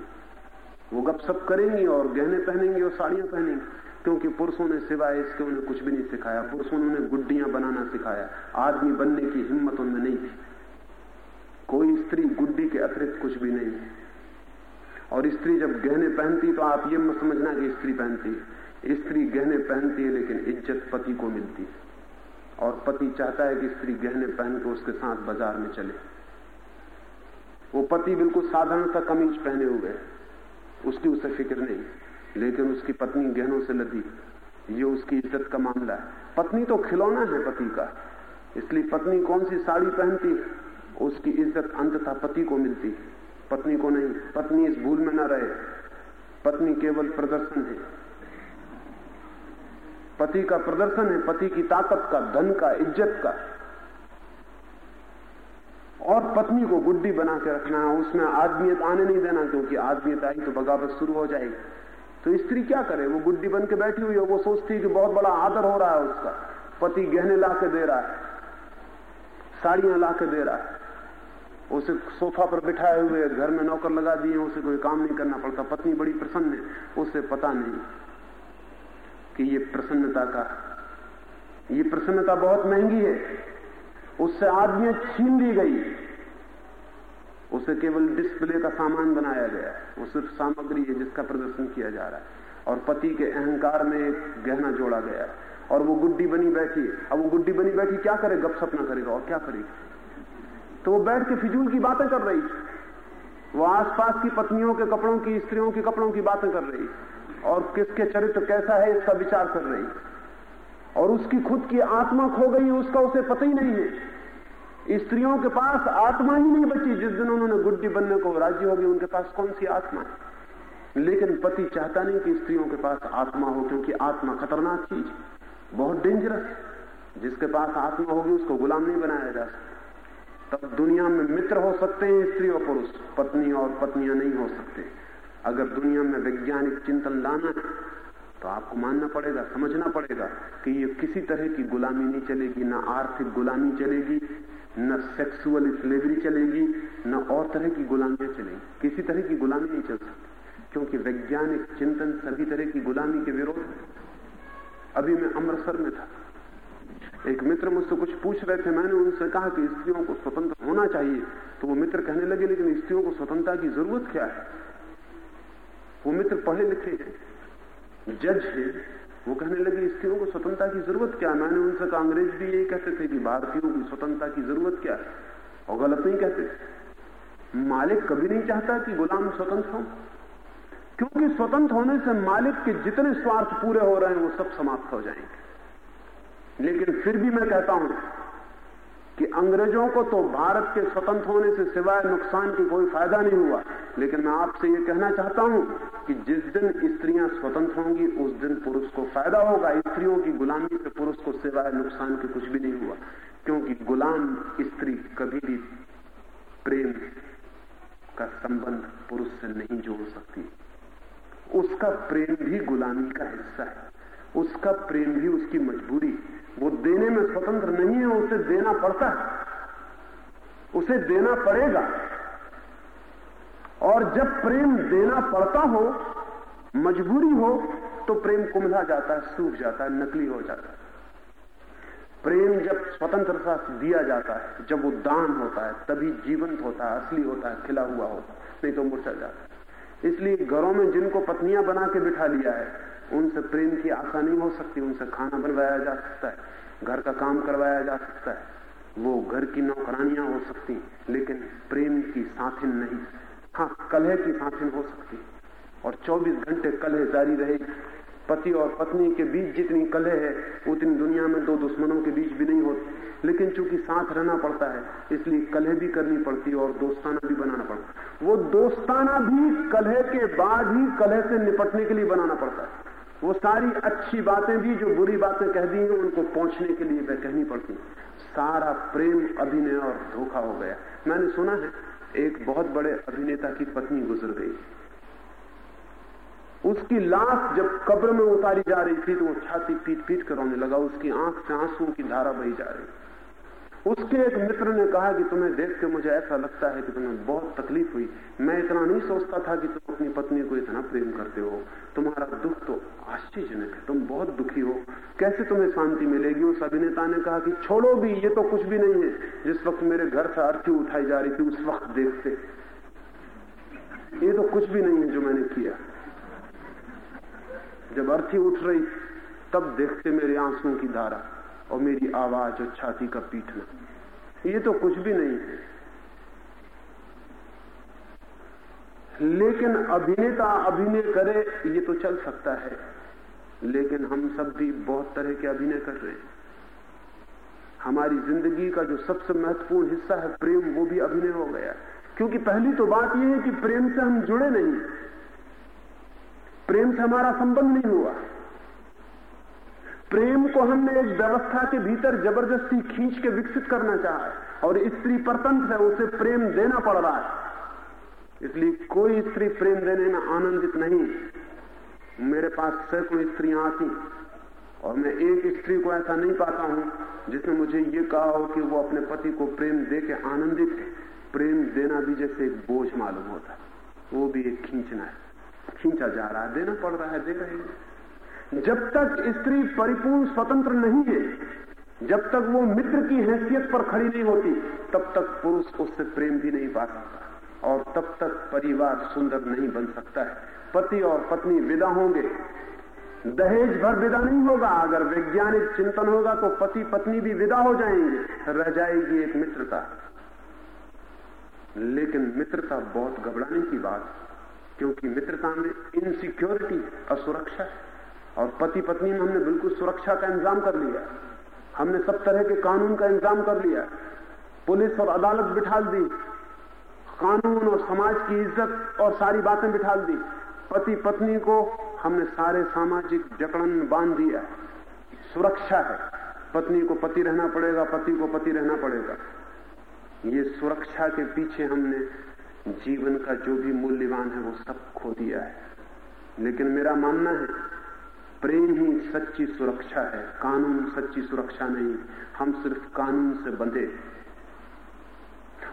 वो गपशप करेंगी और गहने पहनेंगी और साड़ियाँ पहनेंगी, क्योंकि पुरुषों ने सिवाय इसके उन्हें कुछ भी नहीं सिखाया। पुरुषों ने उन्हें गुड्डियाँ बनाना सिखाया। आदमी बनने की हिम्मत उनमें नहीं थी। कोई स्त्री गुड्डी के अतिरिक्त कुछ भी नहीं और स्त्री जब गहने पहनती तो आप ये मत समझना कि स्त्री पहनती है। स्त्री गहने पहनती है, लेकिन इज़्ज़त पति को मिलती है। और पति चाहता है कि स्त्री गहने पहन के उसके साथ बाज़ार में चले। वो पति बिल्कुल साधारण सा कमीज पहने हुए उसकी उसे फ़िक्र नहीं, लेकिन उसकी पत्नी गहनों से लदी। ये उसकी इज़्ज़त का मामला है। पत्नी तो खिलौना है पति का, इसलिए पत्नी कौन सी साड़ी पहनती? उसकी इज़्ज़त अंततः पति को मिलती। पत्नी को नहीं, पत्नी इस भूल में न रहे। पत्नी केवल प्रदर्शन है। पति का प्रदर्शन है, पति की ताकत का, धन का, इज़्ज़त का। और पत्नी को गुड्डी बना के रखना है, उसमें आदमियत आने नहीं देना, क्योंकि आदमियत आई तो बगावत शुरू हो जाएगी। तो स्त्री क्या करे? वो गुड्डी बन के बैठी हुई है, वो सोचती है कि बहुत बड़ा आदर हो रहा है उसका। पति गहने ला के दे रहा है, साड़ियाँ ला के दे रहा है। उसे सोफा पर बिठाए हुए, घर में नौकर लगा दिए, उसे कोई काम नहीं करना पड़ता। पत्नी बड़ी प्रसन्न है उसे पता नहीं। कि ये प्रसन्नता का, ये प्रसन्नता बहुत महँगी है। उससे आदमी छीन ली गई। उसे केवल डिस्प्ले का सामान बनाया गया वो सिर्फ़ सामग्री है जिसका प्रदर्शन किया जा रहा है। और पति के अहंकार में एक गहना जोड़ा गया और वो गुड्डी बनी बैठी अब वो गुड्डी बनी बैठी क्या करे? गपशप ना करेगा और क्या करेगी? तो वो बैठ के फिजूल की बातें कर रही वो आसपास की पत्नियों के कपड़ों की, स्त्रियों के कपड़ों की बातें कर रही और किसके चरित्र कैसा है इसका विचार कर रही। और उसकी खुद की आत्मा खो गई, उसका उसे पता ही नहीं है। स्त्रियों के पास आत्मा ही नहीं बची, जिस दिन उन्होंने गुड्डी बनने को राज़ी होगी उनके पास कौन सी आत्मा है? लेकिन पति चाहता नहीं कि स्त्रियों के पास आत्मा हो, क्योंकि आत्मा खतरनाक चीज़ बहुत डेंजरस जिसके पास आत्मा होगी, उसको गुलाम नहीं बनाया जा सकता। तब दुनिया में मित्र हो सकते हैं, स्त्री और पुरुष, पत्नी और पत्नियाँ नहीं हो सकते। अगर दुनिया में वैज्ञानिक चिंतन लाना है तो आपको मानना पड़ेगा, समझना पड़ेगा कि ये किसी तरह की गुलामी नहीं चलेगी, न आर्थिक गुलामी चलेगी, न सेक्सुअल स्लेवरी चलेगी, न और तरह की गुलामियाँ चलेगी। किसी तरह की गुलामी नहीं चल सकती, क्योंकि वैज्ञानिक चिंतन सभी तरह की गुलामी के विरोध अभी मैं अमृतसर में था। एक मित्र मुझसे कुछ पूछ रहे थे, मैंने उनसे कहा कि स्त्रियों को स्वतंत्र होना चाहिए। तो वो मित्र कहने लगे, लेकिन स्त्रियों को स्वतंत्रता की ज़रूरत क्या है? वो मित्र पढ़े लिखे हैं। जज है। वो कहने लगे स्त्रियों को स्वतंत्रता की ज़रूरत क्या? मैंने उनसे कहा, अंग्रेज़ भी यही कहते थे कि भारतीयों की स्वतंत्रता की ज़रूरत क्या और गलत नहीं कहते। मालिक कभी नहीं चाहता कि गुलाम स्वतंत्र हो। क्योंकि स्वतंत्र होने से मालिक के जितने स्वार्थ पूरे हो रहे हैं, वो सब समाप्त हो जाएँगे। लेकिन फिर भी मैं कहता हूँ कि अंग्रेज़ों को तो भारत के स्वतंत्र होने से सिवाय नुकसान की कोई फ़ायदा नहीं हुआ। लेकिन मैं आपसे ये कहना चाहता हूँ कि जिस दिन स्त्रियाँ स्वतंत्र होंगी, उस दिन पुरुष को फ़ायदा होगा। स्त्रियों की गुलामी से पुरुष को सिवाय नुकसान के कुछ भी नहीं हुआ। क्योंकि गुलाम स्त्री कभी भी प्रेम का संबंध पुरुष से नहीं जोड़ सकती। उसका प्रेम भी गुलामी का हिस्सा है। उसका प्रेम भी उसकी मजबूरी वो देने में स्वतंत्र नहीं है, उसे देना पड़ता है। उसे देना पड़ेगा। और जब प्रेम देना पड़ता हो, मजबूरी हो तो प्रेम कुमला जाता है, सूख जाता है, नकली हो जाता है। प्रेम जब स्वतंत्रता दिया जाता है, जब वो दान होता है, तभी जीवंत होता है, असली होता है, खिला हुआ होता है, नहीं तो मुरझा जाता है। इसलिए घरों में जिनको पत्नियाँ बना के बिठा लिया है उनसे प्रेम की आशा नहीं हो सकती, उनसे खाना बनवाया जा सकता है, घर का काम करवाया जा सकता है। वो घर की नौकरानियाँ हो सकती लेकिन प्रेम की साथिन नहीं। हाँ कलह की साथिन हो सकती और 24 घंटे कलह जारी रहेगी। पति और पत्नी के बीच जितनी कलह है, उतनी दुनिया में दो दुश्मनों के बीच भी नहीं होती। लेकिन चूँकि साथ रहना पड़ता है, इसलिए कलह भी करनी पड़ती है और दोस्ताना भी बनाना पड़ता है। वो दोस्ताना भी कलह के बाद ही कलह से निपटने के लिए बनाना पड़ता है। वो सारी अच्छी बातें भी, जो बुरी बातें कह दी हैं, उनको पहुँचने के लिए वह कहनी पड़ती सारा प्रेम अभिनय और धोखा हो गया। मैंने सुना है, एक बहुत बड़े अभिनेता की पत्नी गुजर गई। उसकी लाश जब कब्र में उतारी जा रही थी तो वो छाती पीट पीट कर रोने लगा। उसकी आँख से आँसू की धारा बही जा रही उसके एक मित्र ने कहा कि तुम्हें देख के मुझे ऐसा लगता है कि तुम्हें बहुत तकलीफ़ हुई। मैं इतना नहीं सोचता था कि तुम अपनी पत्नी को इतना प्रेम करते हो। तुम्हारा दुख तो आश्चर्यजनक है। तुम बहुत दुखी हो। कैसे तुम्हें शांति मिलेगी? उस अभिनेता ने कहा कि छोड़ो भी, ये तो कुछ भी नहीं है। जिस वक्त मेरे घर से अर्थी उठाई जा रही थी, उस वक्त देखते। ये तो कुछ भी नहीं है जो मैंने किया। जब अर्थी उठ रही, तब देखते मेरे आंसुओं की धारा। और मेरी आवाज़ और छाती का पीटना ये तो कुछ भी नहीं है। लेकिन अभिनेता अभिनय करे, ये तो चल सकता है। लेकिन हम सब भी बहुत तरह के अभिनय कर रहे हैं। हमारी ज़िंदगी का जो सबसे महत्वपूर्ण हिस्सा है प्रेम, वो भी अभिनय हो गया। क्योंकि पहली तो बात यह है कि प्रेम से हम जुड़े नहीं। प्रेम से हमारा संबंध नहीं हुआ। प्रेम को हमने एक व्यवस्था के भीतर ज़बरदस्ती खींच के विकसित करना चाहा है और स्त्री परतंत्र है, उसे प्रेम देना पड़ रहा है। इसलिए कोई स्त्री प्रेम देने में आनंदित नहीं। मेरे पास सैकड़ों स्त्रियाँ आती और मैं एक स्त्री को ऐसा नहीं पाता हूँ जिसने मुझे ये कहा हो कि वो अपने पति को प्रेम दे के आनंदित है। प्रेम देना भी जैसे एक बोझ मालूम होता है। वो भी एक खींचना है। खींचा जा रहा है, देना पड़ रहा है दे रहे हैं। जब तक स्त्री परिपूर्ण स्वतंत्र नहीं है, जब तक वो मित्र की हैसियत पर खड़ी नहीं होती, तब तक पुरुष उससे प्रेम भी नहीं पा सकता और तब तक परिवार सुंदर नहीं बन सकता है। पति और पत्नी विदा होंगे। दहेज भर विदा नहीं होगा। अगर वैज्ञानिक चिंतन होगा तो पति पत्नी भी विदा हो जाएँगे। रह जाएगी एक मित्रता। लेकिन मित्रता बहुत घबराने की बात क्योंकि मित्रता में इनसिक्योरिटी असुरक्षा है। और पति पत्नी में हमने बिल्कुल सुरक्षा का इंतज़ाम कर लिया। हमने सब तरह के कानून का इंतज़ाम कर लिया। पुलिस और अदालत बिठा दी। कानून और समाज की इज़्ज़त और सारी बातें बिठा दी। पति पत्नी को हमने सारे सामाजिक जकड़न बाँध दिया। सुरक्षा है। पत्नी को पति रहना पड़ेगा, पति को पति रहना पड़ेगा। ये सुरक्षा के पीछे हमने जीवन का जो भी मूल्यवान है वो सब खो दिया है। लेकिन मेरा मानना है प्रेम ही सच्ची सुरक्षा है, कानून सच्ची सुरक्षा नहीं, हम सिर्फ़ कानून से बंधे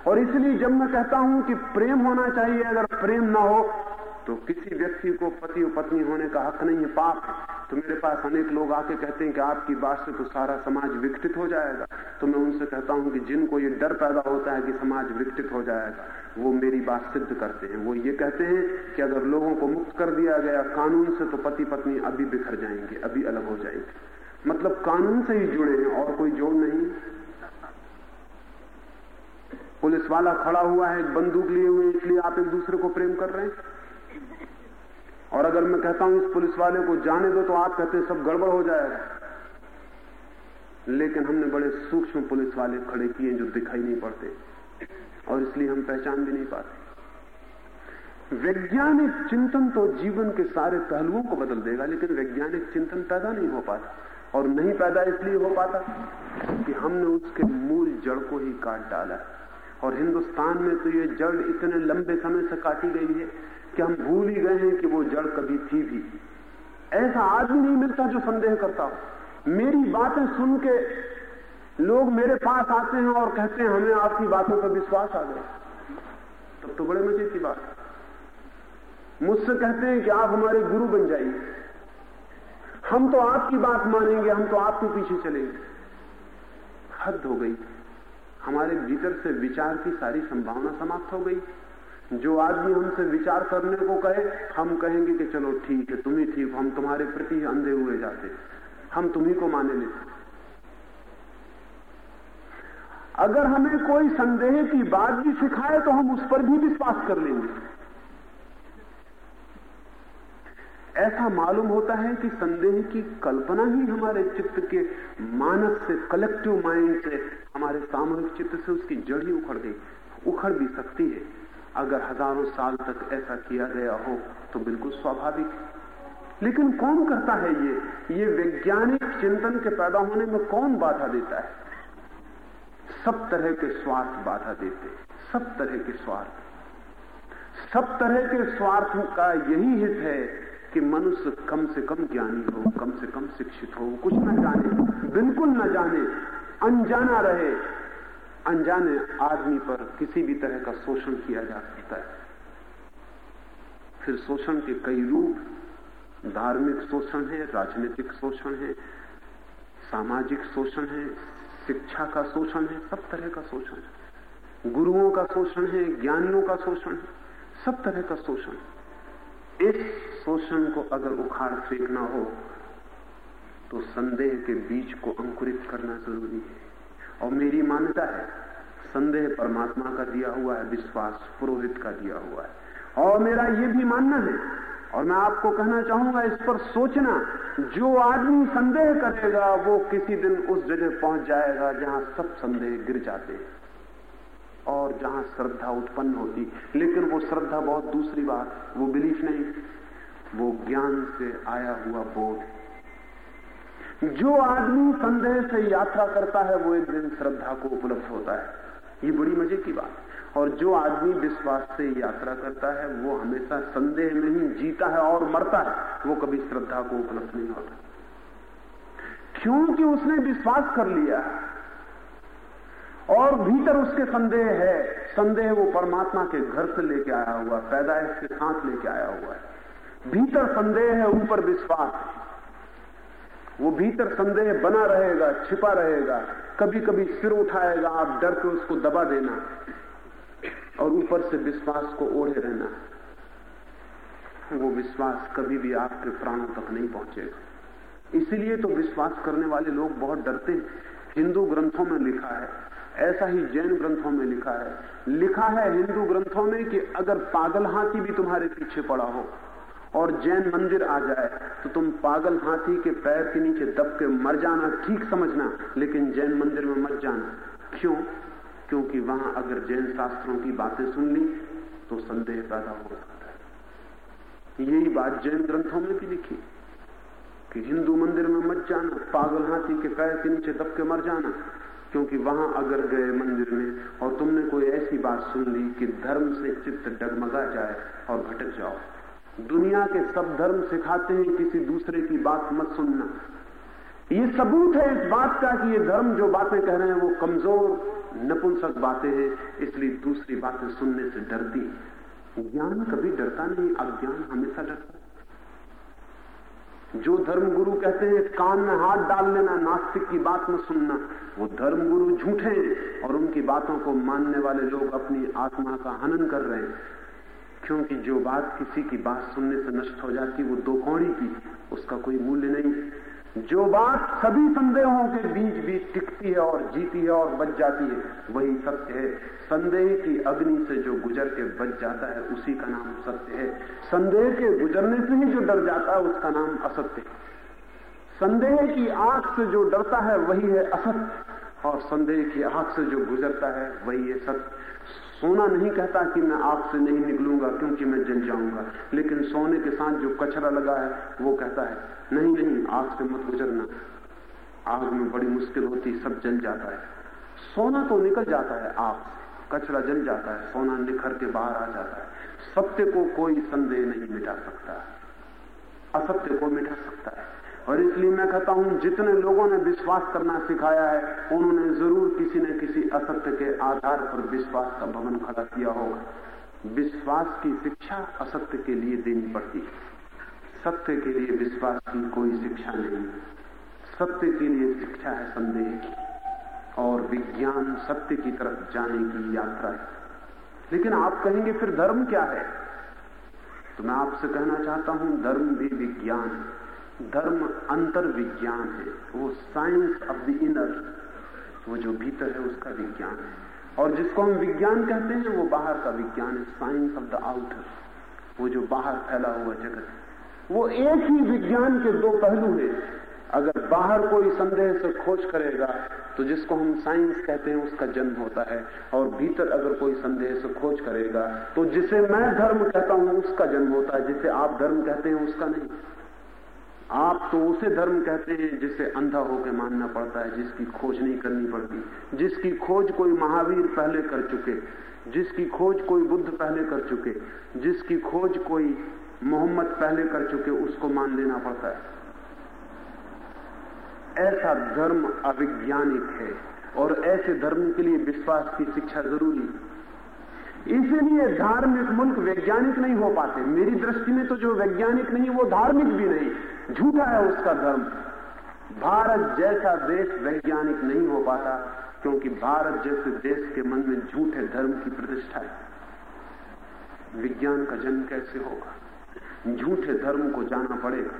और इसलिए जब मैं कहता हूँ कि प्रेम होना चाहिए, अगर प्रेम ना हो तो किसी व्यक्ति को पति और पत्नी होने का हक नहीं है, पाप है। तो मेरे पास अनेक लोग आके कहते हैं कि आपकी बात से तो सारा समाज विकसित हो जाएगा। तो मैं उनसे कहता हूँ कि जिनको ये डर पैदा होता है कि समाज विकसित हो जाएगा, वो मेरी बात सिद्ध करते हैं। वो ये कहते हैं कि अगर लोगों को मुक्त कर दिया गया कानून से तो पति पत्नी अभी बिखर जाएँगे, अभी अलग हो जाएँगे। मतलब कानून से ही जुड़े हैं, और कोई जोड़ नहीं। पुलिस वाला खड़ा हुआ है बंदूक लिए हुए इसलिए आप एक दूसरे को प्रेम कर रहे हैं। और अगर मैं कहता हूँ इस पुलिस वाले को जाने दो तो आप कहते हैं सब गड़बड़ हो जाएगा। लेकिन हमने बड़े सूक्ष्म पुलिस वाले खड़े किए जो दिखाई नहीं पड़ते। और इसलिए हम पहचान भी नहीं पाते। वैज्ञानिक चिंतन तो जीवन के सारे पहलुओं को बदल देगा, लेकिन वैज्ञानिक चिंतन पैदा नहीं हो पाता। और नहीं पैदा इसलिए हो पाता कि हमने उसके मूल जड़ को ही काट डाला। और हिंदुस्तान में तो ये जड़ इतने लंबे समय से काटी गई है कि हम भूल ही गए हैं कि वो जड़ कभी थी भी। ऐसा आदमी नहीं मिलता जो संदेह करता हो। मेरी बातें सुन के लोग मेरे पास आते हैं और कहते हैं, हमें आपकी बातों पर विश्वास आ गया। तब तो बड़े मज़े की बात। मुझसे कहते हैं कि आप हमारे गुरु बन जाइए। हम तो आपकी बात मानेंगे, हम तो आपके पीछे चलेंगे। हद हो गई। हमारे भीतर से विचार की सारी संभावना समाप्त हो गई। जो आदमी हमसे विचार करने को कहे, हम कहेंगे कि चलो ठीक है, तुम ही ठीक हम तुम्हारे प्रति अंधे हुए जाते हम तुम्ही को माने लेते अगर हमें कोई संदेह की बात भी सिखाए तो हम उस पर भी विश्वास कर लेंगे। ऐसा मालूम होता है कि संदेह की कल्पना ही हमारे चित्त के मानस से कलेक्टिव माइंड से, हमारे सामूहिक चित्त से उसकी जड़ ही उखड़ गई, उखड़ भी सकती है। अगर हज़ारों साल तक ऐसा किया गया हो तो बिल्कुल स्वाभाविक है। लेकिन कौन करता है ये? ये वैज्ञानिक चिंतन के पैदा होने में कौन बाधा देता है? सब तरह के स्वार्थ बाधा देते सब तरह के स्वार्थ। सब तरह के स्वार्थ का यही हित है कि मनुष्य कम से कम ज्ञानी हो, कम से कम शिक्षित हो, कुछ न जाने, बिल्कुल न जाने, अनजाना रहे अनजाने आदमी पर किसी भी तरह का शोषण किया जा सकता है। फिर शोषण के कई रूप, धार्मिक शोषण है, राजनीतिक शोषण है, सामाजिक शोषण है, शिक्षा का शोषण है, सब तरह का शोषण है। गुरुओं का शोषण है, ज्ञानियों का शोषण है, सब तरह का शोषण इस शोषण को अगर उखाड़ फेंकना हो तो संदेह के बीज को अंकुरित करना ज़रूरी है। और मेरी मान्यता है, संदेह परमात्मा का दिया हुआ है, विश्वास पुरोहित का दिया हुआ है। और मेरा ये भी मानना है, और मैं आपको कहना चाहूँगा, इस पर सोचना, जो आदमी संदेह करेगा, वो किसी दिन उस जगह पहुँच जाएगा जहाँ सब संदेह गिर जाते हैं, और जहाँ श्रद्धा उत्पन्न होती। लेकिन वो श्रद्धा बहुत दूसरी बात, वो बिलीफ नहीं, वो ज्ञान से आया हुआ बोध जो आदमी संदेह से यात्रा करता है, वो एक दिन श्रद्धा को उपलब्ध होता है। ये बड़ी मज़े की बात और जो आदमी विश्वास से यात्रा करता है, वो हमेशा संदेह में ही जीता है और मरता है। वो कभी श्रद्धा को उपलब्ध नहीं होता। क्योंकि उसने विश्वास कर लिया और भीतर उसके संदेह है, संदेह वो परमात्मा के घर से लेके आया हुआ पैदाइश के साथ लेके आया हुआ है। भीतर संदेह है, ऊपर विश्वास। है वो भीतर संदेह बना रहेगा, छिपा रहेगा। कभी कभी सिर उठाएगा, आप डर के उसको दबा देना और ऊपर से विश्वास को ओढ़े रहना। वो विश्वास कभी भी आपके प्राणों तक नहीं पहुंचेगा। इसीलिए तो विश्वास करने वाले लोग बहुत डरते हैं। हिंदू ग्रंथों में लिखा है, ऐसा ही जैन ग्रंथों में लिखा है। लिखा है हिंदू ग्रंथों में कि अगर पागल हाथी भी तुम्हारे पीछे पड़ा हो और जैन मंदिर आ जाए तो तुम पागल हाथी के पैर के नीचे दब के मर जाना ठीक समझना, लेकिन जैन मंदिर में मत जाना। क्यों? क्योंकि वहाँ अगर जैन शास्त्रों की बातें सुन ली तो संदेह पैदा हो सकता है। यही बात जैन ग्रंथों में भी लिखी कि हिंदू मंदिर में मत जाना, पागल हाथी के पैर के नीचे दब के मर जाना, क्योंकि वहाँ अगर गए मंदिर में और तुमने कोई ऐसी बात सुन ली कि धर्म से चित्त डगमगा जाए और भटक जाओ। दुनिया के सब धर्म सिखाते हैं, किसी दूसरे की बात मत सुनना। ये सबूत है इस बात का कि ये धर्म जो बातें कह रहे हैं, वो कमज़ोर, नपुंसक बातें हैं, इसलिए दूसरी बातें सुनने से डरती ज्ञान कभी डरता नहीं अज्ञान हमेशा डरता जो धर्म गुरु कहते हैं, कान में हाथ डाल लेना, नास्तिक की बात में सुनना। वो धर्म गुरु झूठे हैं और उनकी बातों को मानने वाले लोग अपनी आत्मा का हनन कर रहे हैं। क्योंकि जो बात किसी की बात सुनने से नष्ट हो जाती वो दो कौड़ी की, उसका कोई मूल्य नहीं। जो बात सभी संदेहों के बीच भी टिकती है और जीती है और बच जाती है, वही सत्य है। संदेह की अग्नि से जो गुजर के बच जाता है, उसी का नाम सत्य है। संदेह के गुजरने से ही जो डर जाता है, उसका नाम असत्य है। संदेह की आँख से जो डरता है, वही है असत्य। और संदेह की आँख से जो गुजरता है, वही है सत्य। सोना नहीं कहता कि मैं आपसे नहीं निकलूँगा, क्योंकि मैं जल जाऊँगा। लेकिन सोने के साथ जो कचरा लगा है, वो कहता है, नहीं नहीं, आग से मत गुजरना। आग में बड़ी मुश्किल होती, सब जल जाता है। सोना तो निकल जाता है आग कचरा जल जाता है, सोना निखर के बाहर आ जाता है। सत्य को कोई संदेह नहीं मिटा सकता। असत्य को मिटा सकता है। और इसलिए मैं कहता हूँ, जितने लोगों ने विश्वास करना सिखाया है, उन्होंने ज़रूर किसी न किसी असत्य के आधार पर विश्वास का भवन खड़ा किया होगा। विश्वास की शिक्षा असत्य के लिए देनी पड़ती सत्य के लिए विश्वास की कोई शिक्षा नहीं। सत्य के लिए शिक्षा है संदेह की और विज्ञान सत्य की तरफ़ जाने की यात्रा है। लेकिन आप कहेंगे, फिर धर्म क्या है? तो मैं आपसे कहना चाहता हूँ, धर्म भी विज्ञान है। धर्म अंतर विज्ञान है। वो साइंस ऑफ़ द इनर वो जो भीतर है उसका विज्ञान है। और जिसको हम विज्ञान कहते हैं, वो बाहर का विज्ञान है साइंस ऑफ़ द आउटर वो जो बाहर फैला हुआ जगत वो एक ही विज्ञान के दो पहलू है। अगर बाहर कोई संदेह से खोज करेगा तो जिसको हम साइंस कहते हैं, उसका जन्म होता है। और भीतर अगर कोई संदेह से खोज करेगा तो जिसे मैं धर्म कहता हूँ, उसका जन्म होता है। जिसे आप धर्म कहते हैं, उसका नहीं। आप तो उसे धर्म कहते हैं जिसे अंधा होकर मानना पड़ता है, जिसकी खोज नहीं करनी पड़ती। जिसकी खोज कोई महावीर पहले कर चुके, जिसकी खोज कोई बुद्ध पहले कर चुके, जिसकी खोज कोई मोहम्मद पहले कर चुके, उसको मान लेना पड़ता है। ऐसा धर्म अविज्ञानिक है और ऐसे धर्म के लिए विश्वास की शिक्षा ज़रूरी इसीलिए धार्मिक मुल्क वैज्ञानिक नहीं हो पाते। मेरी दृष्टि में तो जो वैज्ञानिक नहीं, वो धार्मिक भी नहीं। झूठा है उसका धर्म। भारत जैसा देश वैज्ञानिक नहीं हो पाता, क्योंकि भारत जैसे देश के मन में झूठे धर्म की प्रतिष्ठा है। विज्ञान का जन्म कैसे होगा? झूठे धर्म को जाना पड़ेगा।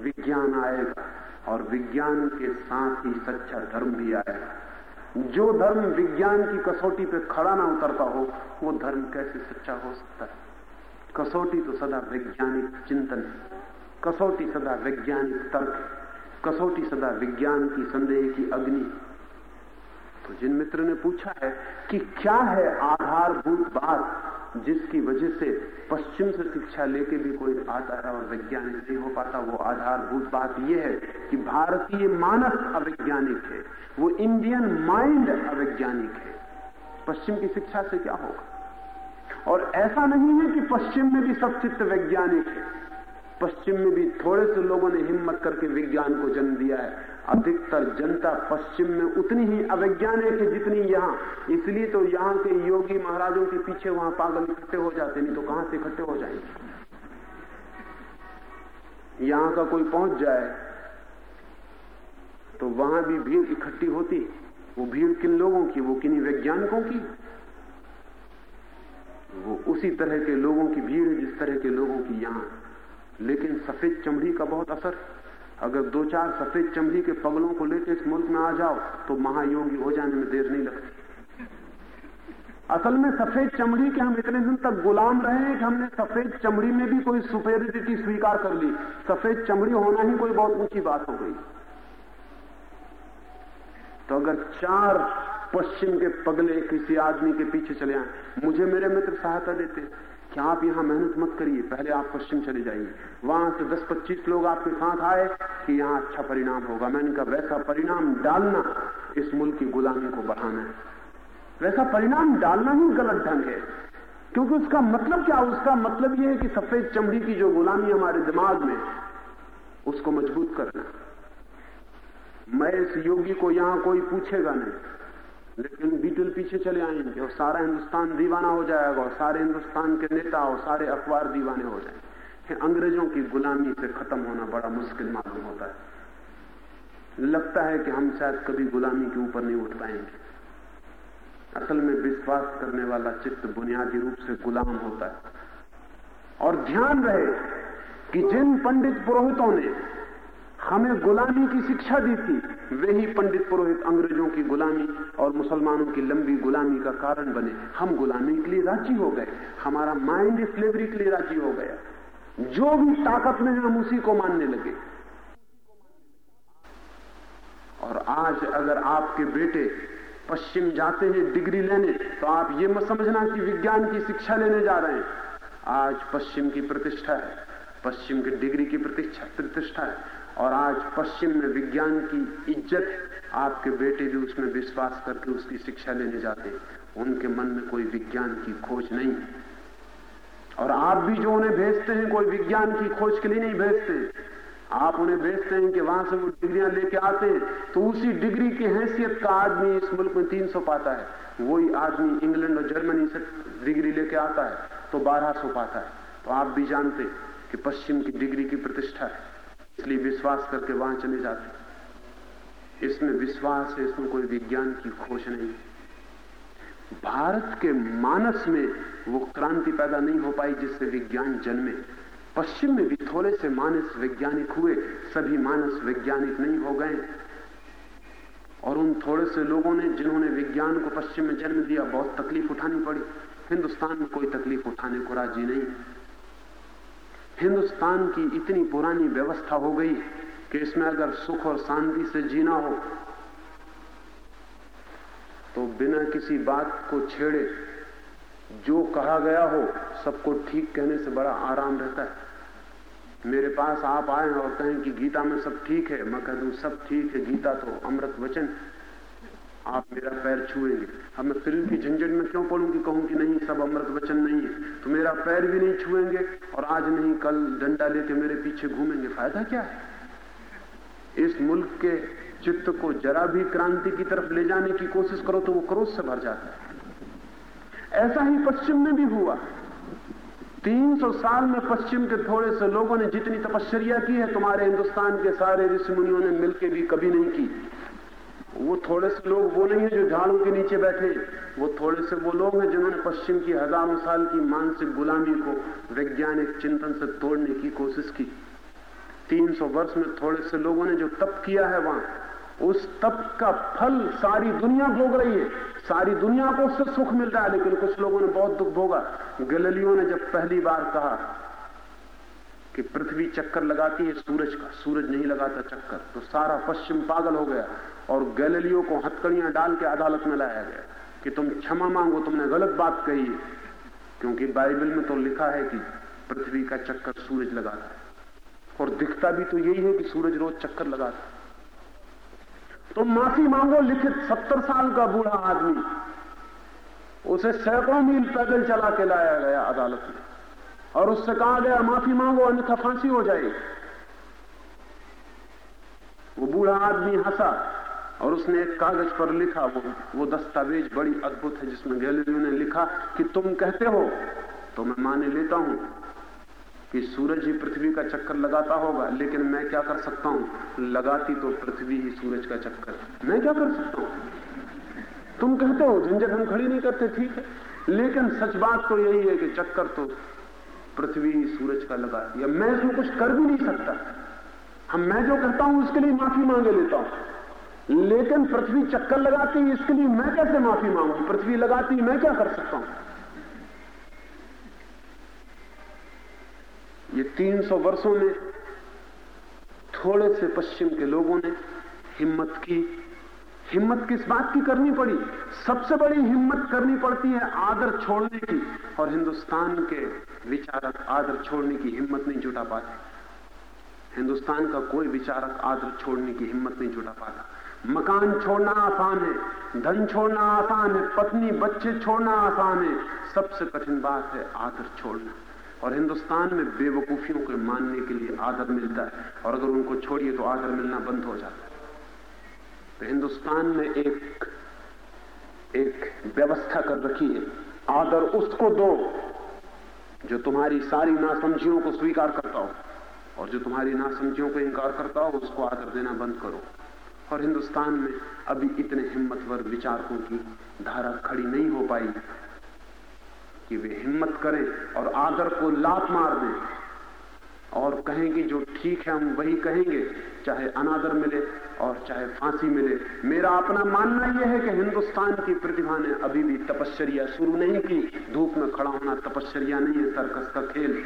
विज्ञान आएगा, और विज्ञान के साथ ही सच्चा धर्म भी आएगा। जो धर्म विज्ञान की कसौटी पर खड़ा ना उतरता हो, वो धर्म कैसे सच्चा हो सकता है? कसौटी तो सदा वैज्ञानिक चिंतन है। कसौटी सदा वैज्ञानिक तर्क, कसौटी सदा विज्ञान की संदेह की अग्नि। तो जिन मित्र ने पूछा है कि क्या है आधारभूत बात जिसकी वजह से पश्चिम से शिक्षा लेके भी कोई आता है और वैज्ञानिक नहीं हो पाता, वो आधारभूत बात यह है कि भारतीय मानस अवैज्ञानिक है, वो इंडियन माइंड अवैज्ञानिक है। पश्चिम की शिक्षा से क्या होगा? और ऐसा नहीं है कि पश्चिम में भी सब चित्त वैज्ञानिक है। पश्चिम में भी थोड़े से लोगों ने हिम्मत करके विज्ञान को जन्म दिया है। अधिकतर जनता पश्चिम में उतनी ही अवैज्ञानिक है जितनी यहाँ। इसलिए तो यहाँ के योगी महाराजों के पीछे वहाँ पागल इकट्ठे हो जाते नहीं तो कहाँ से इकट्ठे हो जाएँगे? यहाँ का कोई पहुँच जाए तो वहाँ भी भीड़ इकट्ठी होती वो भीड़ किन लोगों की? वो किन्हीं वैज्ञानिकों की? वो उसी तरह के लोगों की भीड़ जिस तरह के लोगों की यहाँ। लेकिन सफ़ेद चमड़ी का बहुत असर। अगर दो चार सफ़ेद चमड़ी के पगलों को लेकर इस मुल्क में आ जाओ तो महायोगी हो जाने में देर नहीं लगती। असल में सफ़ेद चमड़ी के हम इतने दिन तक गुलाम रहे हैं कि हमने सफ़ेद चमड़ी में भी कोई सुपेरिटी स्वीकार कर ली। सफ़ेद चमड़ी होना ही कोई बहुत ऊँची बात हो गई। तो अगर चार पश्चिम के पगले किसी आदमी के पीछे चले आए, मुझे मेरे मित्र सहायता देते। कि आप यहाँ मेहनत मत करिए, पहले आप पश्चिम चले जाइए। वहाँ से 10-25 लोग आपके साथ आए कि यहाँ अच्छा परिणाम होगा। मैंने कहा, वैसा परिणाम डालना इस मुल्क की गुलामी को बढ़ाना है। वैसा परिणाम डालना ही गलत ढंग है। क्योंकि उसका मतलब क्या? उसका मतलब यह है कि सफ़ेद चमड़ी की जो गुलामी हमारे दिमाग में उसको मज़बूत करना। मैं इस योगी को यहाँ कोई पूछेगा नहीं। लेकिन बीटल पीछे चले आएँगे और सारा हिंदुस्तान दीवाना हो जाएगा और सारे हिंदुस्तान के नेता और सारे अखबार दीवाने हो जाएँगे। अंग्रेज़ों की गुलामी से खत्म होना बड़ा मुश्किल मालूम होता है। लगता है कि हम शायद कभी गुलामी के ऊपर नहीं उठ पाएँगे। असल में विश्वास करने वाला चित्त बुनियादी रूप से गुलाम होता है। और ध्यान रहे कि जिन पंडित पुरोहितों ने हमें गुलामी की शिक्षा दी थी। वे ही पंडित पुरोहित अंग्रेज़ों की गुलामी और मुसलमानों की लंबी गुलामी का कारण बने। हम गुलामी के लिए राज़ी हो गए। हमारा माइंड स्लेवरी के लिए राज़ी हो गया। जो भी ताकत में है, हम उसी को मानने लगे। और आज अगर आपके बेटे पश्चिम जाते हैं डिग्री लेने तो आप ये मत समझना कि विज्ञान की शिक्षा लेने जा रहे हैं। आज पश्चिम की प्रतिष्ठा है। पश्चिम की डिग्री की प्रतिष्ठा प्रतिष्ठा है। और आज पश्चिम में विज्ञान की इज़्ज़त आपके बेटे भी उसमें विश्वास करके उसकी शिक्षा लेने जाते उनके मन में कोई विज्ञान की खोज नहीं। और आप भी जो उन्हें भेजते हैं, कोई विज्ञान की खोज के लिए नहीं भेजते आप उन्हें भेजते हैं कि वहाँ से वो डिग्रियाँ लेके आते हैं। तो उसी डिग्री की हैसियत का आदमी इस मुल्क में 300 पाता है। वही आदमी इंग्लैंड और जर्मनी से डिग्री लेके आता है तो 1200 पाता है। तो आप भी जानते कि पश्चिम की डिग्री की प्रतिष्ठा है। इसलिए विश्वास करके वहाँ चले जाते इसमें विश्वास है, इसमें कोई विज्ञान की खोज नहीं। भारत के मानस में वो क्रांति पैदा नहीं हो पाई जिससे विज्ञान जन्मे। पश्चिम में भी थोड़े से मानस वैज्ञानिक हुए, सभी मानस वैज्ञानिक नहीं हो गए। और उन थोड़े से लोगों ने जिन्होंने विज्ञान को पश्चिम में जन्म दिया, बहुत तकलीफ़ उठानी पड़ी। हिंदुस्तान में कोई तकलीफ़ उठाने को राज़ी नहीं। हिंदुस्तान की इतनी पुरानी व्यवस्था हो गई कि इसमें अगर सुख और शांति से जीना हो तो बिना किसी बात को छेड़े जो कहा गया हो, सबको ठीक कहने से बड़ा आराम रहता है। मेरे पास आप आए और कहें कि गीता में सब ठीक है, मैं कह दू, सब ठीक है, गीता तो अमृत वचन आप मेरा पैर छुएँगे अब मैं फिर की झंझट में क्यों पढ़ूं कि कहूँ कि नहीं, सब अमृत वचन नहीं है। तो मेरा पैर भी नहीं छुएँगे और आज नहीं, कल डंडा लेके मेरे पीछे घूमेंगे। फ़ायदा क्या है? इस मुल्क के चित्त को जरा भी क्रांति की तरफ़ ले जाने की कोशिश करो तो वो क्रोध से भर जाता है। ऐसा ही पश्चिम में भी हुआ। 300 साल में पश्चिम के थोड़े से लोगों ने जितनी तपश्चर्या की है, तुम्हारे हिंदुस्तान के सारे ऋषि मुनियों ने मिलकर भी कभी नहीं की। वो थोड़े से लोग वो नहीं है जो झाड़ों के नीचे बैठे, वो थोड़े से वो लोग हैं जिन्होंने पश्चिम की हज़ारों साल की मानसिक गुलामी को वैज्ञानिक चिंतन से तोड़ने की कोशिश की। 300 वर्ष में थोड़े से लोगों ने जो तप किया है वहाँ, उस तप का फल सारी दुनिया भोग रही है। सारी दुनिया को उससे सुख मिल रहा है, लेकिन कुछ लोगों ने बहुत दुख भोगा। गलेलियों ने जब पहली बार कहा कि पृथ्वी चक्कर लगाती है, सूरज का। सूरज नहीं लगाता चक्कर। तो सारा पश्चिम पागल हो गया और गैलेलियो को हथकड़ियाँ डाल के अदालत में लाया गया कि तुम क्षमा मांगो, तुमने गलत बात कही क्योंकि बाइबल में तो लिखा है कि पृथ्वी का चक्कर सूरज लगाता है। और दिखता भी तो यही है कि सूरज रोज चक्कर लगाता है। तो माफ़ी मांगो, लिखित सत्तर साल का बूढ़ा आदमी। उसे सैकड़ों मील पैदल चला के लाया गया अदालत में। और उससे कहा गया, माफ़ी मांगो, अन्यथा फांसी हो जाएगी. वो बूढ़ा आदमी हंसा और उसने एक कागज़ पर लिखा, वो वो दस्तावेज़ बड़ी अद्भुत है, जिसमें गैलरियों ने लिखा कि तुम कहते हो तो मैं माने लेता हूँ कि सूरज ही पृथ्वी का चक्कर लगाता होगा, लेकिन मैं क्या कर सकता हूँ? लगाती तो पृथ्वी ही सूरज का चक्कर। मैं क्या कर सकता हूँ? तुम कहते हो, झंझट हम खड़ी नहीं करते, ठीक है। लेकिन सच बात तो यही है कि चक्कर तो पृथ्वी ही सूरज का लगा या मैं इसमें कुछ कर भी नहीं सकता। हम मैं जो कहता हूँ, उसके लिए माफ़ी मांगे लेता हूँ। लेकिन पृथ्वी चक्कर लगाती है इसके लिए मैं कैसे माफ़ी मांगू? पृथ्वी लगाती, मैं क्या कर सकता हूँ? ये 300 वर्षों में थोड़े से पश्चिम के लोगों ने हिम्मत की। हिम्मत किस बात की करनी पड़ी? सबसे बड़ी हिम्मत करनी पड़ती है आदर छोड़ने की। और हिंदुस्तान के विचारक आदर छोड़ने की हिम्मत नहीं जुटा पाते। हिंदुस्तान का कोई विचारक आदर छोड़ने की हिम्मत नहीं जुटा पाता। मकान छोड़ना आसान है, धन छोड़ना आसान है, पत्नी, बच्चे छोड़ना आसान है। सबसे कठिन बात है आदर छोड़ना। और हिंदुस्तान में बेवकूफियों को मानने के लिए आदर मिलता है। और अगर उनको छोड़िए तो आदर मिलना बंद हो जाता है। तो हिंदुस्तान में एक एक व्यवस्था कर रखी है। आदर उसको दो जो तुम्हारी सारी नासमझियों को स्वीकार करता हो और जो तुम्हारी नासमझियों को इनकार करता हो, उसको आदर देना बंद करो। और हिंदुस्तान में अभी इतने हिम्मतवर विचारकों की धारा खड़ी नहीं हो पाई कि वे हिम्मत करें और आदर को लात मार दें। और कहें कि जो ठीक है, हम वही कहेंगे, चाहे अनादर मिले और चाहे फांसी मिले। मेरा अपना मानना यह है कि हिंदुस्तान की प्रतिभा ने अभी भी तपश्चर्या शुरू नहीं की। धूप में खड़ा होना तपश्चर्या नहीं है सर्कस का खेल।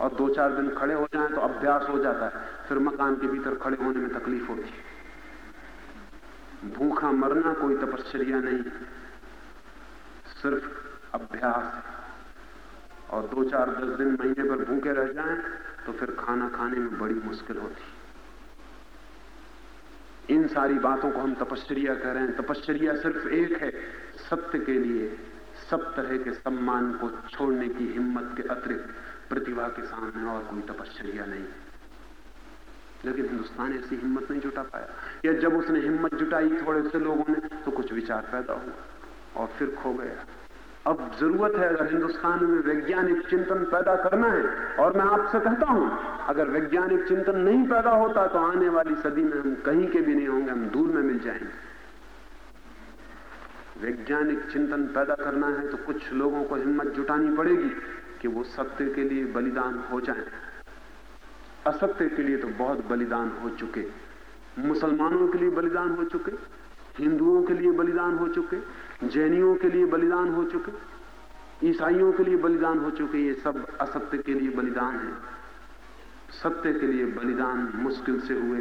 और दो चार दिन खड़े हो जाए तो अभ्यास हो जाता है। फिर मकान के भीतर खड़े होने में तकलीफ़ होती है। भूखा मरना कोई तपश्चर्या नहीं। सिर्फ़ अभ्यास और दो चार दस दिन महीने पर भूखे रह जाएँ तो फिर खाना खाने में बड़ी मुश्किल होती। इन सारी बातों को हम तपश्चर्या कह रहे हैं। तपश्चर्या सिर्फ़ एक है, सत्य के लिए, सब तरह के सम्मान को छोड़ने की हिम्मत के अतिरिक्त प्रतिभा के सामने और कोई तपश्चर्या नहीं। लेकिन हिंदुस्तान ऐसी हिम्मत नहीं जुटा पाया। या जब उसने हिम्मत जुटाई थोड़े से लोगों ने तो कुछ विचार पैदा हुआ और फिर खो गया। अब ज़रूरत है अगर हिंदुस्तान में वैज्ञानिक चिंतन पैदा करना है, और मैं आपसे कहता हूँ, अगर वैज्ञानिक चिंतन नहीं पैदा होता तो आने वाली सदी में हम कहीं के भी नहीं होंगे, हम दूर में मिल जाएँगे। वैज्ञानिक चिंतन पैदा करना है तो कुछ लोगों को हिम्मत जुटानी पड़ेगी कि वो सत्य के लिए बलिदान हो जाएँ। असत्य के लिए तो बहुत बलिदान हो चुके। मुसलमानों के लिए बलिदान हो चुके। हिंदुओं के लिए बलिदान हो चुके। जैनियों के लिए बलिदान हो चुके, ईसाइयों के लिए बलिदान हो चुके, ये सब असत्य के लिए बलिदान है। सत्य के लिए बलिदान मुश्किल से हुए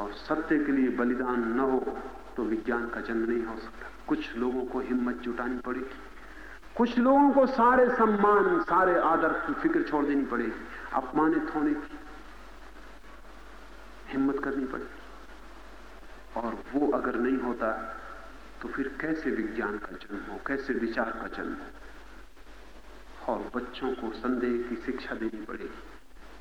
और सत्य के लिए बलिदान न हो तो विज्ञान का जन्म नहीं हो सकता। कुछ लोगों को हिम्मत जुटानी पड़ेगी। कुछ लोगों को सारे सम्मान, सारे आदर की फ़िक्र छोड़ देनी पड़ेगी। अपमानित होने की हिम्मत करनी पड़ेगी। और वो अगर नहीं होता तो फिर कैसे विज्ञान का जन्म हो? कैसे विचार का जन्म हो? और बच्चों को संदेह की शिक्षा देनी पड़ेगी।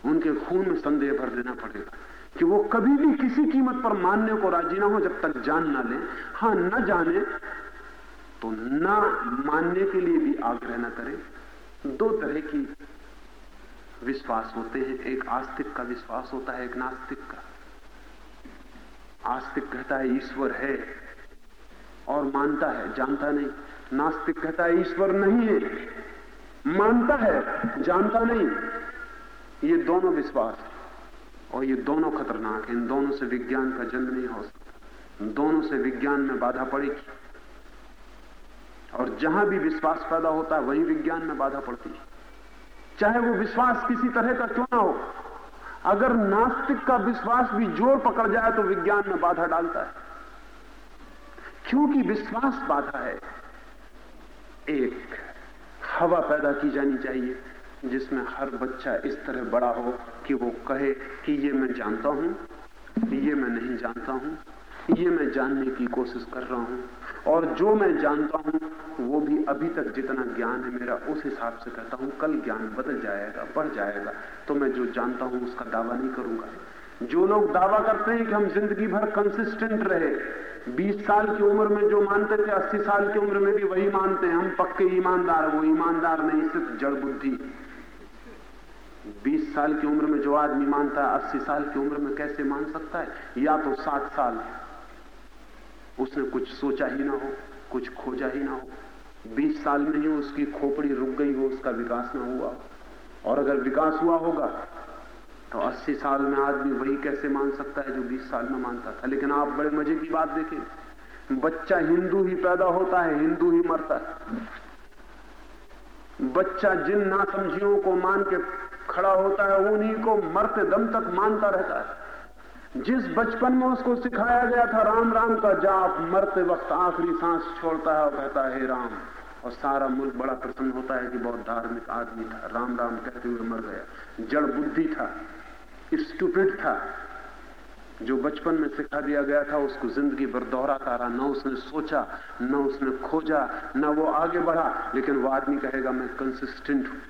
उनके खून में संदेह भर देना पड़ेगा कि वो कभी भी किसी कीमत पर मानने को राज़ी ना हो, जब तक जान ना ले। हाँ न जाने तो ना मानने के लिए भी आग्रह न करें। दो तरह की विश्वास होते हैं। एक आस्तिक का विश्वास होता है, एक नास्तिक का। आस्तिक कहता है, ईश्वर है। और मानता है, जानता नहीं। नास्तिक कहता है, ईश्वर नहीं है। मानता है, जानता नहीं। ये दोनों विश्वास और ये दोनों खतरनाक हैं। इन दोनों से विज्ञान का जन्म नहीं हो सकता। दोनों से विज्ञान में बाधा पड़ेगी और जहाँ भी विश्वास पैदा होता है, वहीं विज्ञान में बाधा पड़ती है। चाहे वो विश्वास किसी तरह का क्यों ना हो, अगर नास्तिक का विश्वास भी ज़ोर पकड़ जाए तो विज्ञान में बाधा डालता है। क्योंकि विश्वास बाधा है। एक हवा पैदा की जानी चाहिए, जिसमें हर बच्चा इस तरह बड़ा हो कि वो कहे कि ये मैं जानता हूँ, ये मैं नहीं जानता हूँ, ये मैं जानने की कोशिश कर रहा हूँ, और जो मैं जानता हूँ, वो भी अभी तक जितना ज्ञान है मेरा, उस हिसाब से कहता हूँ। कल ज्ञान बदल जाएगा, बढ़ जाएगा तो मैं जो जानता हूँ, उसका दावा नहीं करूँगा। जो लोग दावा करते हैं कि हम ज़िंदगी भर कंसिस्टेंट रहे 20 साल की उम्र में जो मानते थे 80 साल की उम्र में भी वही मानते हैं। हम पक्के ईमानदार, वो ईमानदार नहीं, सिर्फ़ जड़ बुद्धि। 20 साल की उम्र में जो आदमी मानता है 80 साल की उम्र में कैसे मान सकता है? या तो 60 साल उसने कुछ सोचा ही ना हो, कुछ खोजा ही ना हो। 20 साल में ही उसकी खोपड़ी रुक गई हो उसका विकास ना हुआ। और अगर विकास हुआ होगा तो 80 साल में आदमी वही कैसे मान सकता है जो 20 साल में मानता था? लेकिन आप बड़े मज़े की बात देखें। बच्चा हिंदू ही पैदा होता है, हिंदू ही मरता है। बच्चा जिन नासमझियों को मान के खड़ा होता है, उन्हीं को मरते दम तक मानता रहता है। जिस बचपन में उसको सिखाया गया था, राम राम का जाप, मरते वक्त आखिरी सांस छोड़ता है और कहता है राम। और सारा मुल्क बड़ा प्रसन्न होता है कि बहुत धार्मिक आदमी था। राम राम कहते हुए मर गया। जड़ बुद्धि था। स्टूपिड था, जो बचपन में सिखा दिया गया था, उसको ज़िंदगी भर दोहराता रहा। न उसने सोचा, न उसने खोजा, न वो आगे बढ़ा। लेकिन वो आदमी कहेगा, मैं कंसिस्टेंट हूँ।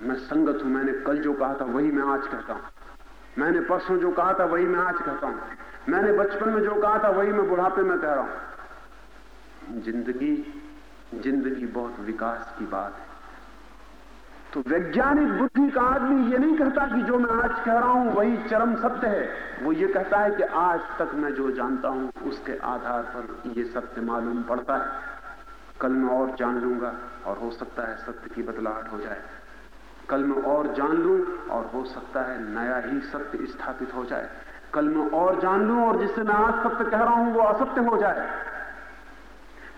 मैं संगत हूँ। मैंने कल जो कहा था, वही मैं आज कहता हूँ। मैंने परसों जो कहा था, वही मैं आज कहता हूँ। मैंने बचपन में जो कहा था, वही मैं बुढ़ापे में कह रहा हूँ। ज़िंदगी ज़िंदगी बहुत विकास की बात है। तो वैज्ञानिक बुद्धि का आदमी ये नहीं कहता कि जो मैं आज कह रहा हूँ, वही चरम सत्य है। वो ये कहता है कि आज तक मैं जो जानता हूँ, उसके आधार पर ये सत्य मालूम पड़ता है। कल मैं और जान लूँगा और हो सकता है सत्य की बदलाहट हो जाए। कल मैं और जान लूँ और हो सकता है नया ही सत्य स्थापित हो जाए। कल मैं और जान लूँ और जिससे मैं आज सत्य कह रहा हूँ, वो असत्य हो जाए।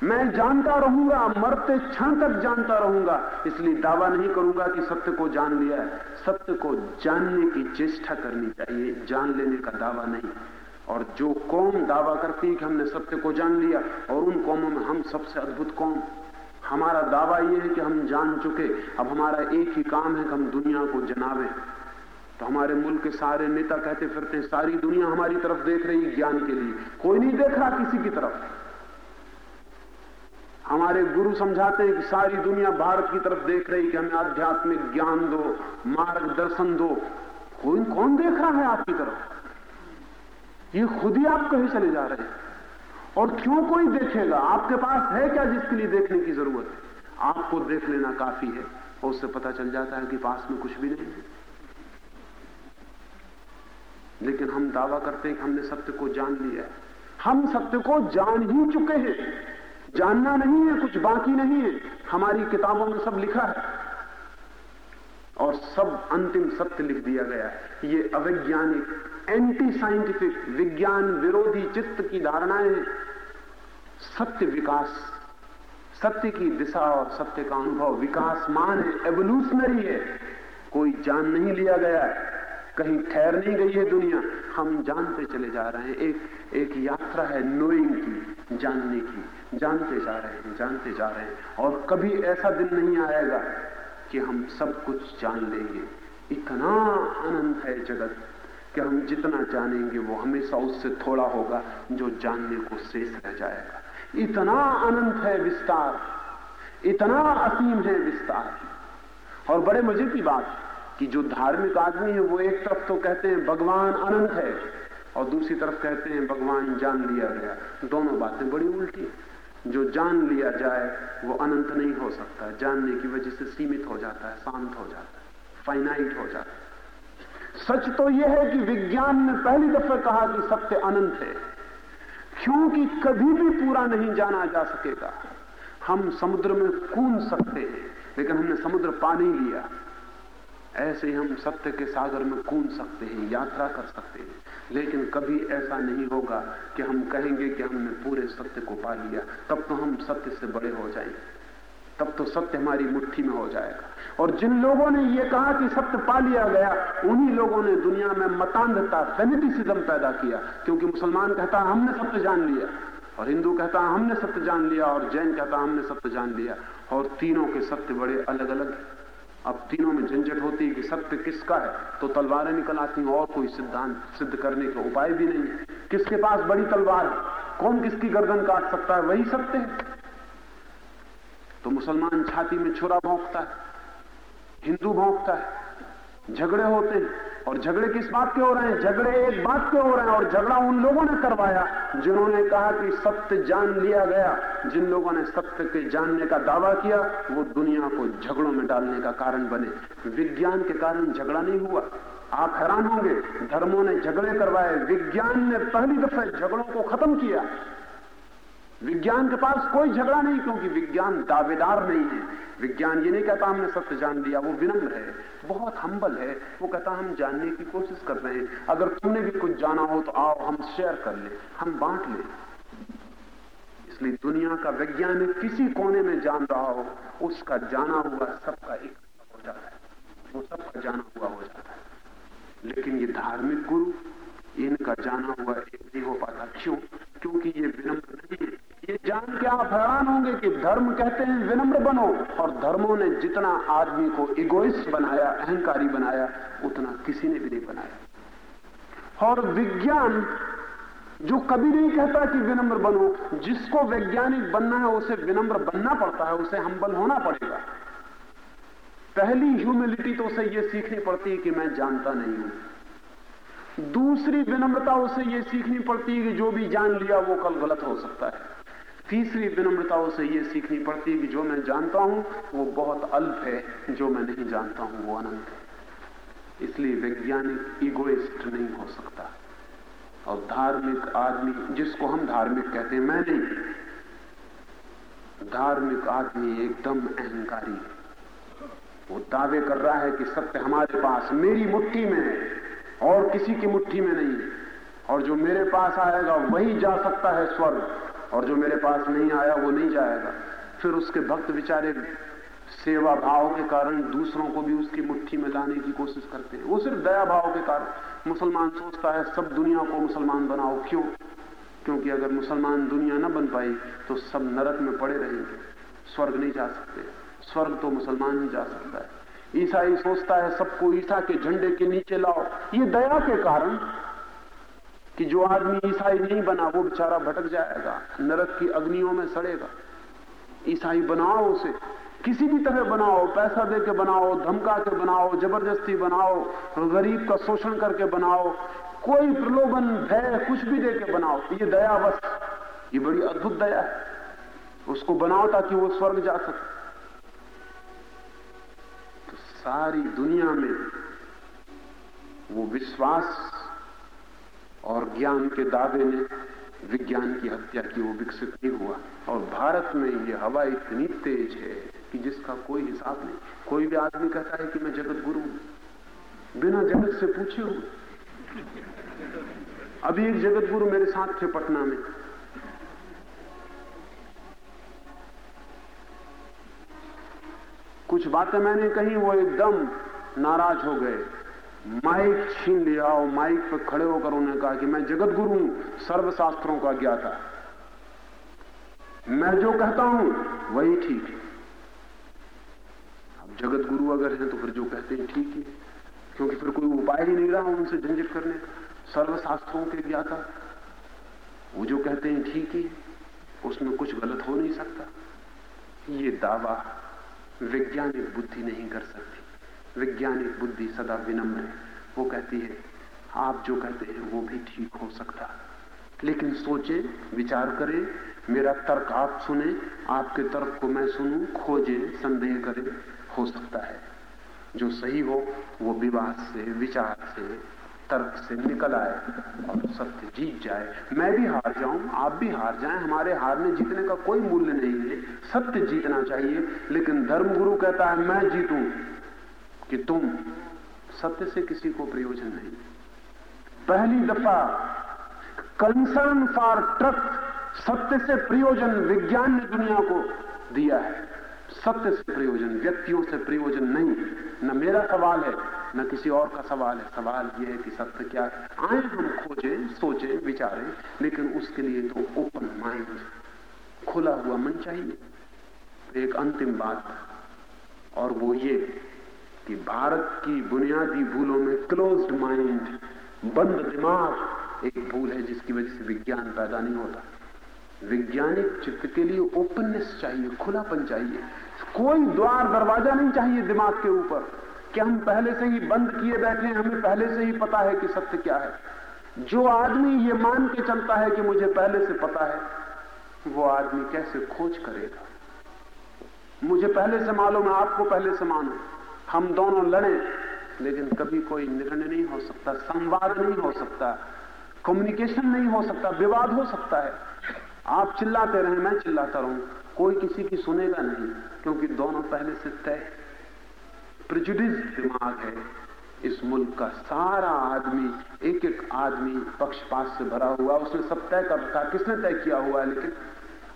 मैं जानता रहूँगा, मरते क्षण तक जानता रहूँगा। इसलिए दावा नहीं करूँगा कि सत्य को जान लिया है। सत्य को जानने की चेष्टा करनी चाहिए, जान लेने का दावा नहीं। और जो कौम दावा करती है कि हमने सत्य को जान लिया, और उन कौमों में हम सबसे अद्भुत कौम। हमारा दावा यह है कि हम जान चुके, अब हमारा एक ही काम है कि हम दुनिया को जनावे। तो हमारे मुल्क के सारे नेता कहते फिरते सारी दुनिया हमारी तरफ़ देख रही ज्ञान के लिए। कोई नहीं देख रहा किसी की तरफ़। हमारे गुरु समझाते हैं कि सारी दुनिया भारत की तरफ़ देख रही कि हमें आध्यात्मिक ज्ञान दो, मार्गदर्शन दो। कोई कौन देख रहा है आपकी तरफ़? ये खुद ही आप कहीं चले जा रहे हैं। और क्यों कोई देखेगा? आपके पास है क्या जिसके लिए देखने की ज़रूरत है? आपको देख लेना काफ़ी है। और उससे पता चल जाता है कि पास में कुछ भी नहीं है। लेकिन हम दावा करते हैं कि हमने सत्य को जान लिया हम सत्य को जान ही चुके हैं। जानना नहीं है, कुछ बाकी नहीं है। हमारी किताबों में सब लिखा है। और सब अंतिम सत्य लिख दिया गया है। ये अवैज्ञानिक एंटी साइंटिफिक विज्ञान विरोधी चित्त की धारणाएँ सत्य विकास, सत्य की दिशा और सत्य का अनुभव विकासमान है एवोल्यूशनरी है। कोई जान नहीं लिया गया है। कहीं ठहर नहीं गई है दुनिया। हम जानते चले जा रहे हैं। एक एक यात्रा है नोइंग की, जानने की। जानते जा रहे हैं, जानते जा रहे हैं। और कभी ऐसा दिन नहीं आएगा कि हम सब कुछ जान लेंगे। इतना अनंत है जगत कि हम जितना जानेंगे, वो हमेशा उससे थोड़ा होगा जो जानने को शेष रह जाएगा। इतना अनंत है विस्तार, इतना असीम है विस्तार। और बड़े मज़े की बात कि जो धार्मिक आदमी है, वो एक तरफ़ तो कहते हैं भगवान अनंत है, और दूसरी तरफ़ कहते हैं भगवान जान लिया गया। दोनों बातें बड़ी उल्टी जो जान लिया जाए, वो अनंत नहीं हो सकता। जानने की वजह से सीमित हो जाता है, शांत हो जाता है फाइनाइट हो जाता है। सच तो यह है कि विज्ञान ने पहली दफे कहा कि सत्य अनंत है। क्योंकि कभी भी पूरा नहीं जाना जा सकेगा। हम समुद्र में कूद सकते हैं, लेकिन हमने समुद्र पा नहीं लिया। ऐसे ही हम सत्य के सागर में कूद सकते हैं, यात्रा कर सकते हैं। लेकिन कभी ऐसा नहीं होगा कि हम कहेंगे कि हमने पूरे सत्य को पा लिया। तब तो हम सत्य से बड़े हो जाएँगे। तब तो सत्य हमारी मुट्ठी में हो जाएगा। और जिन लोगों ने यह कहा कि सत्य पा लिया गया, उन्हीं लोगों ने दुनिया में मतान्धता फेनेटिसिज्म पैदा किया। क्योंकि मुसलमान कहता है हमने सत्य जान लिया। और हिंदू कहता है हमने सत्य जान लिया। और जैन कहता है हमने सत्य जान लिया। और तीनों के सत्य बड़े अलग अलग अब तीनों में झंझट होती है कि सत्य किसका है? तो तलवारें निकल आती हैं और कोई सिद्धांत सिद्ध करने के उपाय भी नहीं किसके पास बड़ी तलवार है? कौन किसकी गर्दन काट सकता है? वही सत्य है। तो मुसलमान छाती में छुरा भोंकता है, हिंदू भोंकता है, झगड़े होते हैं। और झगड़े किस बात के हो रहे हैं? झगड़े एक बात के हो रहे हैं और झगड़ा उन लोगों ने करवाया जिन्होंने कहा कि सत्य जान लिया गया। जिन लोगों ने सत्य के जानने का दावा किया, वो दुनिया को झगड़ों में डालने का कारण बने। विज्ञान के कारण झगड़ा नहीं हुआ। आप हैरान होंगे, धर्मों ने झगड़े करवाए। विज्ञान ने पहली दफे झगड़ों को खत्म किया। विज्ञान के पास कोई झगड़ा नहीं, क्योंकि विज्ञान दावेदार नहीं है। विज्ञान ये नहीं कहता हमने सत्य जान लिया, वो विनम्र है, बहुत हम्बल है। वो कहता हम जानने की कोशिश कर रहे हैं। अगर तुमने भी कुछ जाना हो तो आओ, हम शेयर कर ले, हम बांट ले। इसलिए दुनिया का वैज्ञानिक किसी कोने में जान रहा हो, उसका जाना हुआ सबका एक हो जाता है। वो सबका जाना हुआ हो जाता है। लेकिन ये धार्मिक गुरु, इनका जाना हुआ एक नहीं हो पाता। क्यों? क्योंकि ये विनम्र ये जान के आप हैरान होंगे कि धर्म कहते हैं विनम्र बनो, और धर्मों ने जितना आदमी को इगोइस्ट बनाया, अहंकारी बनाया, उतना किसी ने भी नहीं बनाया। और विज्ञान, जो कभी नहीं कहता कि विनम्र बनो, जिसको वैज्ञानिक बनना है, उसे विनम्र बनना पड़ता है, उसे हम्बल होना पड़ेगा। पहली ह्यूमिलिटी तो उसे यह सीखनी पड़ती है कि मैं जानता नहीं हूँ। दूसरी विनम्रता उसे यह सीखनी पड़ती है कि जो भी जान लिया, वो कल गलत हो सकता है। तीसरी विनम्रताओं से यह सीखनी पड़ती है कि जो मैं जानता हूँ, वो बहुत अल्प है। जो मैं नहीं जानता हूँ, वो अनंत है। इसलिए वैज्ञानिक इगोइस्ट नहीं हो सकता। और धार्मिक आदमी, जिसको हम धार्मिक कहते हैं, मैं नहीं। धार्मिक आदमी एकदम अहंकारी है। वो दावे कर रहा है कि सत्य हमारे पास, मेरी मुट्ठी में है, और किसी की मुट्ठी में नहीं और जो मेरे पास आएगा, वही जा सकता है स्वर्ग। और जो मेरे पास नहीं आया, वो नहीं जाएगा। फिर उसके भक्त विचारे सेवा भाव के कारण दूसरों को भी उसकी मुट्ठी में लाने की कोशिश करते हैं। वो सिर्फ़ दया भाव के कारण। मुसलमान सोचता है, सब दुनिया को मुसलमान बनाओ। क्यों? क्योंकि अगर मुसलमान दुनिया न बन पाई तो सब नरक में पड़े रहेंगे। स्वर्ग नहीं जा सकते। स्वर्ग तो मुसलमान ही जा सकता है। ईसाई सोचता है, सबको ईसा के झंडे के नीचे लाओ। ये दया के कारण कि जो आदमी ईसाई नहीं बना, वो बेचारा भटक जाएगा, नरक की अग्नियों में सड़ेगा। ईसाई बनाओ उसे। किसी भी तरह बनाओ, पैसा दे के बनाओ, धमका के बनाओ, ज़बरदस्ती बनाओ, गरीब का शोषण करके बनाओ, कोई प्रलोभन, भय कुछ भी दे के बनाओ, ये दया बस, ये बड़ी अद्भुत दया है। उसको बनाओ ताकि वो स्वर्ग जा सके। तो सारी दुनिया में वो विश्वास और ज्ञान के दावे ने विज्ञान की हत्या की वो विकसित नहीं हुआ। और भारत में ये हवा इतनी तेज है कि जिसका कोई हिसाब नहीं। कोई भी आदमी कहता है कि मैं जगत गुरु हूँ। बिना जगत से पूछे हूँ अभी एक जगत गुरु मेरे साथ थे पटना में। कुछ बातें मैंने कही, वो एकदम नाराज़ हो गए। माइक छीन लिया और माइक पर खड़े होकर उन्होंने कहा कि मैं जगत गुरु हूँ, सर्वशास्त्रों का ज्ञाता। मैं जो कहता हूँ, वही ठीक है। अब जगत गुरु अगर है तो फिर जो कहते हैं ठीक है, क्योंकि फिर कोई उपाय ही नहीं रहा उनसे झंझट करने का। सर्वशास्त्रों के ज्ञाता, वो जो कहते हैं ठीक है, उसमें कुछ गलत हो नहीं सकता। ये दावा वैज्ञानिक बुद्धि नहीं कर सकती। वैज्ञानिक बुद्धि सदा विनम्र है। वो कहती है, आप जो कहते हैं, वो भी ठीक हो सकता लेकिन सोचे, विचार करें, मेरा तर्क आप सुने, आपके तर्क को मैं सुनूं, खोजे, संदेह करे, हो सकता है। जो सही हो, वो विवाद से, विचार से, तर्क से निकल आए और सत्य जीत जाए। मैं भी हार जाऊँ, आप भी हार जाएँ। हमारे हारने जीतने का कोई मूल्य नहीं है। सत्य जीतना चाहिए, लेकिन धर्मगुरु कहता है, मैं जीतूं। कि तुम सत्य से किसी को प्रयोजन नहीं। पहली दफ़ा कंसर्न फॉर ट्रक सत्य से प्रयोजन विज्ञान ने दुनिया को दिया है। सत्य से प्रयोजन, व्यक्तियों से प्रयोजन नहीं। न मेरा सवाल है, न किसी और का सवाल है। सवाल यह है कि सत्य क्या है? आए हम, खोजे, सोचे, विचारे, लेकिन उसके लिए तो ओपन माइंड खुला हुआ मन चाहिए। एक अंतिम बात, और वो ये कि भारत की बुनियादी भूलों में क्लोज्ड माइंड बंद दिमाग एक भूल है जिसकी वजह से विज्ञान पैदा नहीं होता। वैज्ञानिक चित्त के लिए ओपननेस चाहिए, खुलापन चाहिए। कोई द्वार दरवाज़ा नहीं चाहिए दिमाग के ऊपर कि हम पहले से ही बंद किए बैठे हैं, हमें पहले से ही पता है कि सत्य क्या है। जो आदमी ये मान के चलता है कि मुझे पहले से पता है, वो आदमी कैसे खोज करेगा? मुझे पहले से मालूम है, आपको पहले से मानो हम दोनों लड़े, लेकिन कभी कोई निर्णय नहीं हो सकता, संवाद नहीं हो सकता कम्युनिकेशन नहीं हो सकता, विवाद हो सकता है। आप चिल्लाते रहे, मैं चिल्लाता रहूँ। कोई किसी की सुनेगा नहीं, क्योंकि दोनों पहले से तय प्रिजुडिस दिमाग है। इस मुल्क का सारा आदमी एक एक आदमी पक्षपात से भरा हुआ, उसने सब तय कर रखा, किसने तय किया हुआ है? लेकिन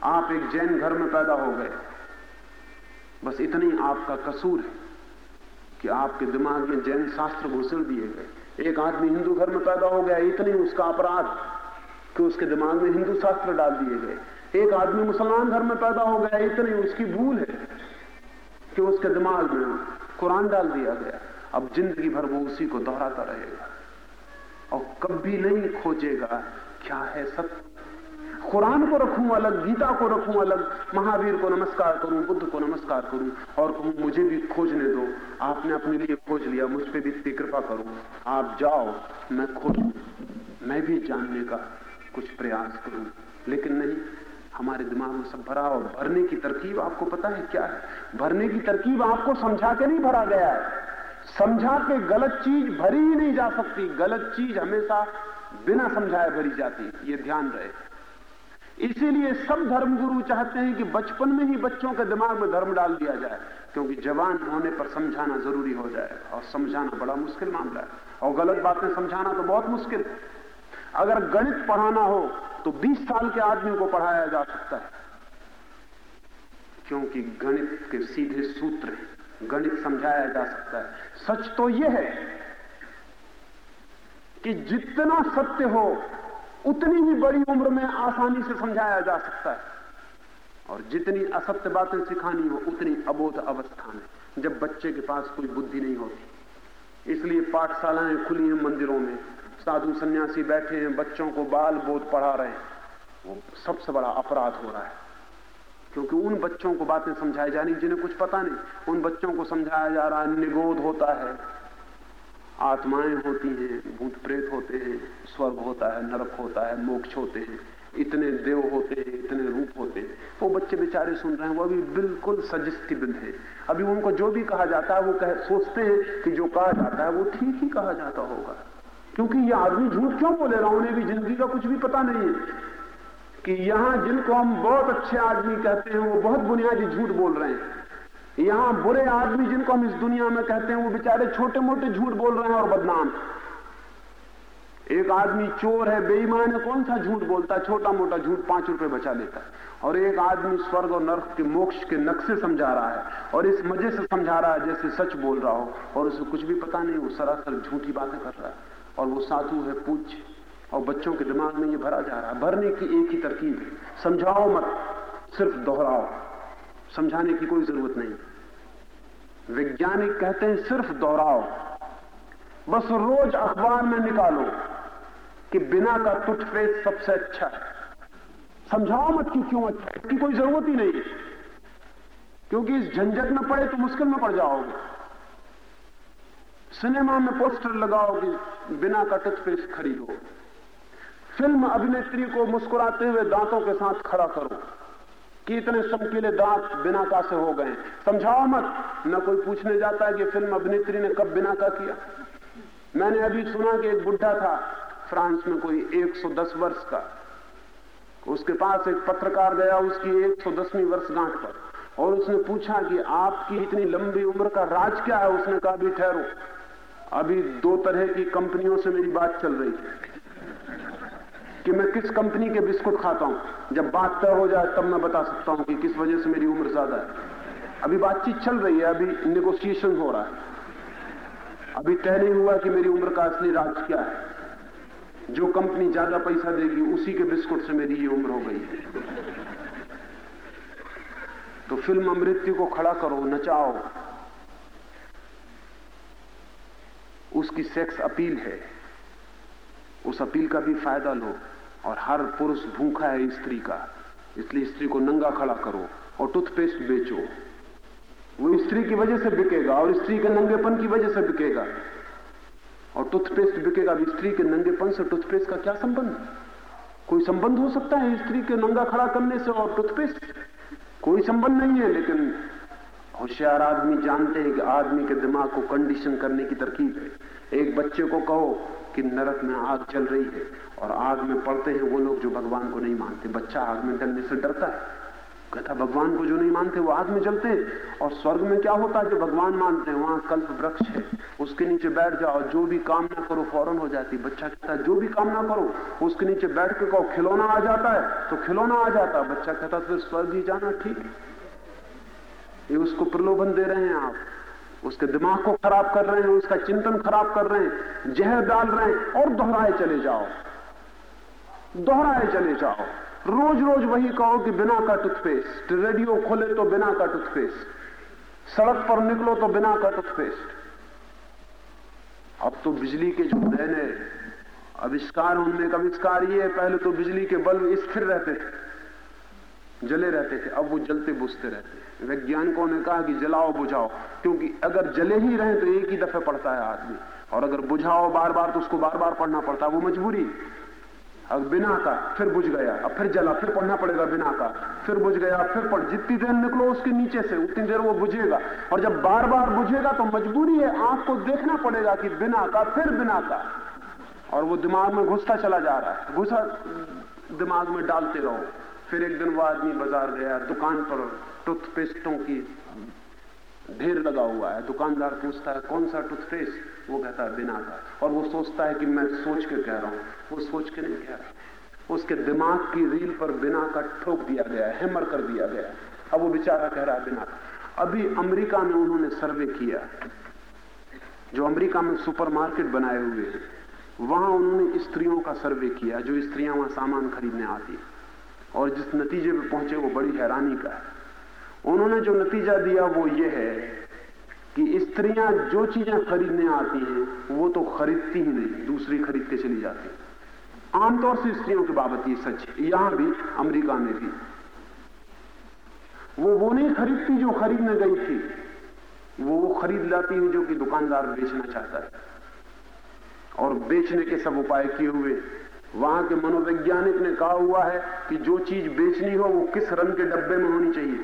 आप एक जैन घर में पैदा हो गए। बस इतनी आपका कसूर है। कि आपके दिमाग में जैन शास्त्र घुसल दिए गए। एक आदमी हिंदू घर में पैदा हो गया, इतनी उसका अपराध कि उसके दिमाग में हिंदू शास्त्र डाल दिए गए। एक आदमी मुसलमान घर में पैदा हो गया, इतनी उसकी भूल है कि उसके दिमाग में कुरान डाल दिया गया। अब ज़िंदगी भर वो उसी को दोहराता रहेगा और कभी नहीं खोजेगा क्या है सत्य। कुरान को रखूँ अलग, गीता को रखूँ अलग, महावीर को नमस्कार करूँ, बुद्ध को नमस्कार करूँ, और कहूँ मुझे भी खोजने दो। आपने अपने लिए खोज लिया, मुझ पर भी इतनी कृपा करूँ। आप जाओ, मैं खोजूं मैं भी जानने का कुछ प्रयास करूँ। लेकिन नहीं, हमारे दिमाग में सब भरा, और भरने की तरकीब आपको पता है क्या है? भरने की तरकीब आपको समझा के नहीं भरा गया है। समझा के गलत चीज़ भरी ही नहीं जा सकती। गलत चीज़ हमेशा बिना समझाए भरी जाती ये ध्यान रहे। इसीलिए सब धर्मगुरु चाहते हैं कि बचपन में ही बच्चों के दिमाग में धर्म डाल दिया जाए, क्योंकि जवान होने पर समझाना ज़रूरी हो जाए और समझाना बड़ा मुश्किल मामला है। और गलत बातें समझाना तो बहुत मुश्किल अगर गणित पढ़ाना हो तो 20 साल के आदमी को पढ़ाया जा सकता है। क्योंकि गणित के सीधे सूत्र गणित समझाया जा सकता है। सच तो यह है कि जितना सत्य हो उतनी ही बड़ी उम्र में आसानी से समझाया जा सकता है। और जितनी असत्य बातें सिखानी हो उतनी अबोध अवस्था में, जब बच्चे के पास कोई बुद्धि नहीं होती। इसलिए पाठशालाएँ खुली हैं मंदिरों में, साधु सन्यासी बैठे हैं, बच्चों को बाल बोध पढ़ा रहे हैं। वो सबसे बड़ा अपराध हो रहा है। क्योंकि उन बच्चों को बातें समझाई जा रही जिन्हें कुछ पता नहीं। उन बच्चों को समझाया जा रहा है निगोद होता है। आत्माएँ होती हैं, भूत प्रेत होते हैं, स्वर्ग होता है, नरक होता है, मोक्ष होते हैं, इतने देव होते हैं, इतने रूप होते हैं। वो बच्चे बेचारे सुन रहे हैं, वो अभी बिल्कुल सजिस्ती बिंद है। अभी उनको जो भी कहा जाता है, वो कह, सोचते हैं कि जो कहा जाता है, वो ठीक ही कहा जाता होगा। क्योंकि ये आदमी झूठ क्यों बोले रहा उन्हें भी ज़िंदगी का कुछ भी पता नहीं है। कि यहाँ जिनको हम बहुत अच्छे आदमी कहते हैं, वो बहुत बुनियादी झूठ बोल रहे हैं। यहाँ बुरे आदमी जिनको हम इस दुनिया में कहते हैं, वो बेचारे छोटे मोटे झूठ बोल रहे हैं और बदनाम। एक आदमी चोर है, बेईमान है, कौन सा झूठ बोलता है? छोटा मोटा झूठ पाँच रुपए बचा लेता है। और एक आदमी स्वर्ग और नर्क के मोक्ष के नक्शे समझा रहा है और इस मज़े से समझा रहा है, जैसे सच बोल रहा हो और उसे कुछ भी पता नहीं, वो सरासर झूठी बातें कर रहा है। और वो साधु है पूछ और बच्चों के दिमाग में ये भरा जा रहा है। भरने की एक ही तरकीब है। समझाओ मत, सिर्फ़ दोहराओ। समझाने की कोई ज़रूरत नहीं। वैज्ञानिक कहते हैं, सिर्फ़ दोहराओ। बस रोज अखबार में निकालो कि बिना का टूथपेस्ट सबसे अच्छा है। समझाओ मत कि क्यों अच्छा इसकी कोई ज़रूरत ही नहीं। क्योंकि इस झंझट में पड़े तो मुश्किल में पड़ जाओगे। सिनेमा में पोस्टर लगाओ कि बिना का टूथपेस्ट खरीदो। फ़िल्म अभिनेत्री को मुस्कुराते हुए दांतों के साथ खड़ा करो। कि इतने चमकीले दांत बिना का से हो गए। समझाओ मत। न कोई पूछने जाता है कि फ़िल्म अभिनेत्री ने कब बिना का किया। मैंने अभी सुना कि एक बुढ़ा था, फ्रांस में कोई 110 वर्ष का। उसके पास एक पत्रकार गया उसकी 110वीं वर्षगांठ पर। और उसने पूछा कि आपकी इतनी लंबी उम्र का राज क्या है? उसने कहा भी ठहरो। अभी दो तरह की कंपनियों से मेरी बात चल रही है। कि मैं किस कंपनी के बिस्कुट खाता हूँ? जब बात तय हो जाए, तब मैं बता सकता हूँ कि किस वजह से मेरी उम्र ज़्यादा है। अभी बातचीत चल रही है, अभी निगोशिएशन हो रहा है। अभी तय नहीं हुआ कि मेरी उम्र का असली राज क्या है। जो कंपनी ज़्यादा पैसा देगी, उसी के बिस्कुट से मेरी ये उम्र हो गई है। तो फ़िल्म अमृत्यु को खड़ा करो, नचाओ। उसकी सेक्स अपील है। उस अपील का भी फ़ायदा लो। और हर पुरुष भूखा है स्त्री का। इसलिए स्त्री को नंगा खड़ा करो और टूथपेस्ट बेचो। वो स्त्री की वजह से बिकेगा और स्त्री के नंगेपन की वजह से बिकेगा। और टूथपेस्ट बिकेगा स्त्री के नंगेपन से टूथपेस्ट का क्या संबंध? कोई संबंध हो सकता है स्त्री के नंगा खड़ा करने से और टूथपेस्ट? कोई संबंध नहीं है, लेकिन होशियार आदमी जानते हैं कि आदमी के दिमाग को कंडीशन करने की तरकीब है। एक बच्चे को कहो कि नरक में आग चल रही है और आग में पड़ते हैं वो लोग जो भगवान को नहीं मानते। बच्चा आग में डलने से डरता है। कहता भगवान को जो नहीं मानते, वो आग में जलते हैं। और स्वर्ग में क्या होता है? जो भगवान मानते हैं, वहाँ कल्प वृक्ष है। उसके नीचे बैठ जाओ, जो भी काम ना करो, फ़ौरन हो जाती बच्चा कहता जो भी काम ना करो, उसके नीचे बैठ के कहो, खिलौना आ जाता है। तो खिलौना आ जाता बच्चा कहता फिर स्वर्ग ही जाना ठीक ये उसको प्रलोभन दे रहे हैं आप। उसके दिमाग को खराब कर रहे हैं, उसका चिंतन खराब कर रहे हैं, जहर डाल रहे हैं और दोहराए चले जाओ। दोहराए चले जाओ। रोज रोज वही कहो कि बिना का टूथपेस्ट। रेडियो खोले तो बिना का टूथपेस्ट। सड़क पर निकलो तो बिना का टूथपेस्ट। अब तो बिजली के जो नए नए आविष्कार उनमें एक आविष्कार ये पहले तो बिजली के बल्ब स्थिर रहते थे, जले रहते थे, अब वो जलते बुझते रहते वैज्ञानिकों ने कहा कि जलाओ, बुझाओ। क्योंकि अगर जले ही रहे तो एक ही दफे पड़ता है आदमी। और अगर बुझाओ बार बार तो उसको बार बार पढ़ना पड़ता है। वो मजबूरी। अब बिना का, फिर बुझ गया। अब फिर जला, फिर पढ़ना पड़ेगा बिना का। फिर बुझ गया, फिर पढ़। जितनी देर निकलो, उसके नीचे से, उतनी देर वो बुझेगा। और जब बार बार बुझेगा तो मजबूरी है। आँख को देखना पड़ेगा कि बिना का, फिर बिना का। और वो दिमाग में घुसता चला जा रहा है। घुसा, दिमाग में डालते रहो। फिर एक दिन वो आदमी बाज़ार गया, दुकान पर टूथपेस्टों की ढेर लगा हुआ है। दुकानदार पूछता है, कौन सा टूथपेस्ट? वो कहता है, बिना का। और वो सोचता है कि मैं सोच के कह रहा हूँ। वो सोच के नहीं कह रहा। उसके दिमाग की रील पर बिना का ठोक दिया गया है, हेमर कर दिया गया अब वो बेचारा कह रहा है, बिना का। अभी अमेरिका में उन्होंने सर्वे किया, जो अमेरिका में सुपरमार्केट बनाए हुए हैं, वहाँ उन्होंने स्त्रियों का सर्वे किया, जो स्त्रियाँ वहाँ सामान खरीदने आती और जिस नतीजे पे पहुँचे, वो बड़ी हैरानी का है। उन्होंने जो नतीजा दिया वो ये है कि स्त्रियाँ जो चीज़ें खरीदने आती हैं, वो तो खरीदती ही नहीं, दूसरी खरीद के चली जाती आमतौर से स्त्रियों की बाबत ये सच यहाँ भी अमेरिका में भी। वो वो नहीं खरीदती जो खरीदने गई थी। वो वो खरीद लाती है जो कि दुकानदार बेचना चाहता है। और बेचने के सब उपाय किए हुए। वहाँ के मनोवैज्ञानिक ने कहा हुआ है कि जो चीज़ बेचनी हो, वो किस रंग के डब्बे में होनी चाहिए?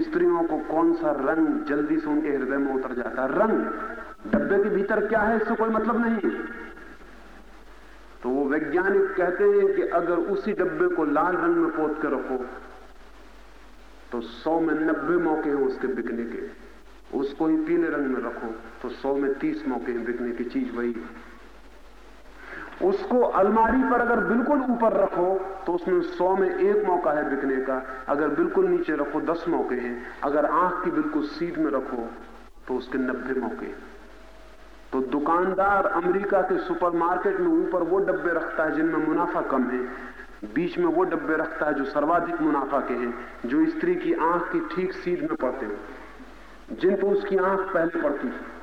स्त्रियों को कौन सा रंग जल्दी से उनके हृदय में उतर जाता है? रंग। डब्बे के भीतर क्या है? इससे कोई मतलब नहीं। तो वो वैज्ञानिक कहते हैं कि अगर उसी डब्बे को लाल रंग में पोत के रखो तो सौ में नब्बे मौके हैं उसके बिकने के। उसको ही पीले रंग में रखो तो सौ में तीस मौके हैं बिकने की। चीज़ वही। उसको अलमारी पर अगर बिल्कुल ऊपर रखो तो उसमें सौ में एक मौका है बिकने का। अगर बिल्कुल नीचे रखो, दस मौके हैं। अगर आँख की बिल्कुल सीध में रखो तो उसके नब्बे मौके। तो दुकानदार अमेरिका के सुपरमार्केट में ऊपर वो डब्बे रखता है जिनमें मुनाफा कम है। बीच में वो डब्बे रखता है जो सर्वाधिक मुनाफा के हैं, जो स्त्री की आँख की ठीक सीध में पड़ते हैं। जिन पर उसकी आँख पहले पड़ती है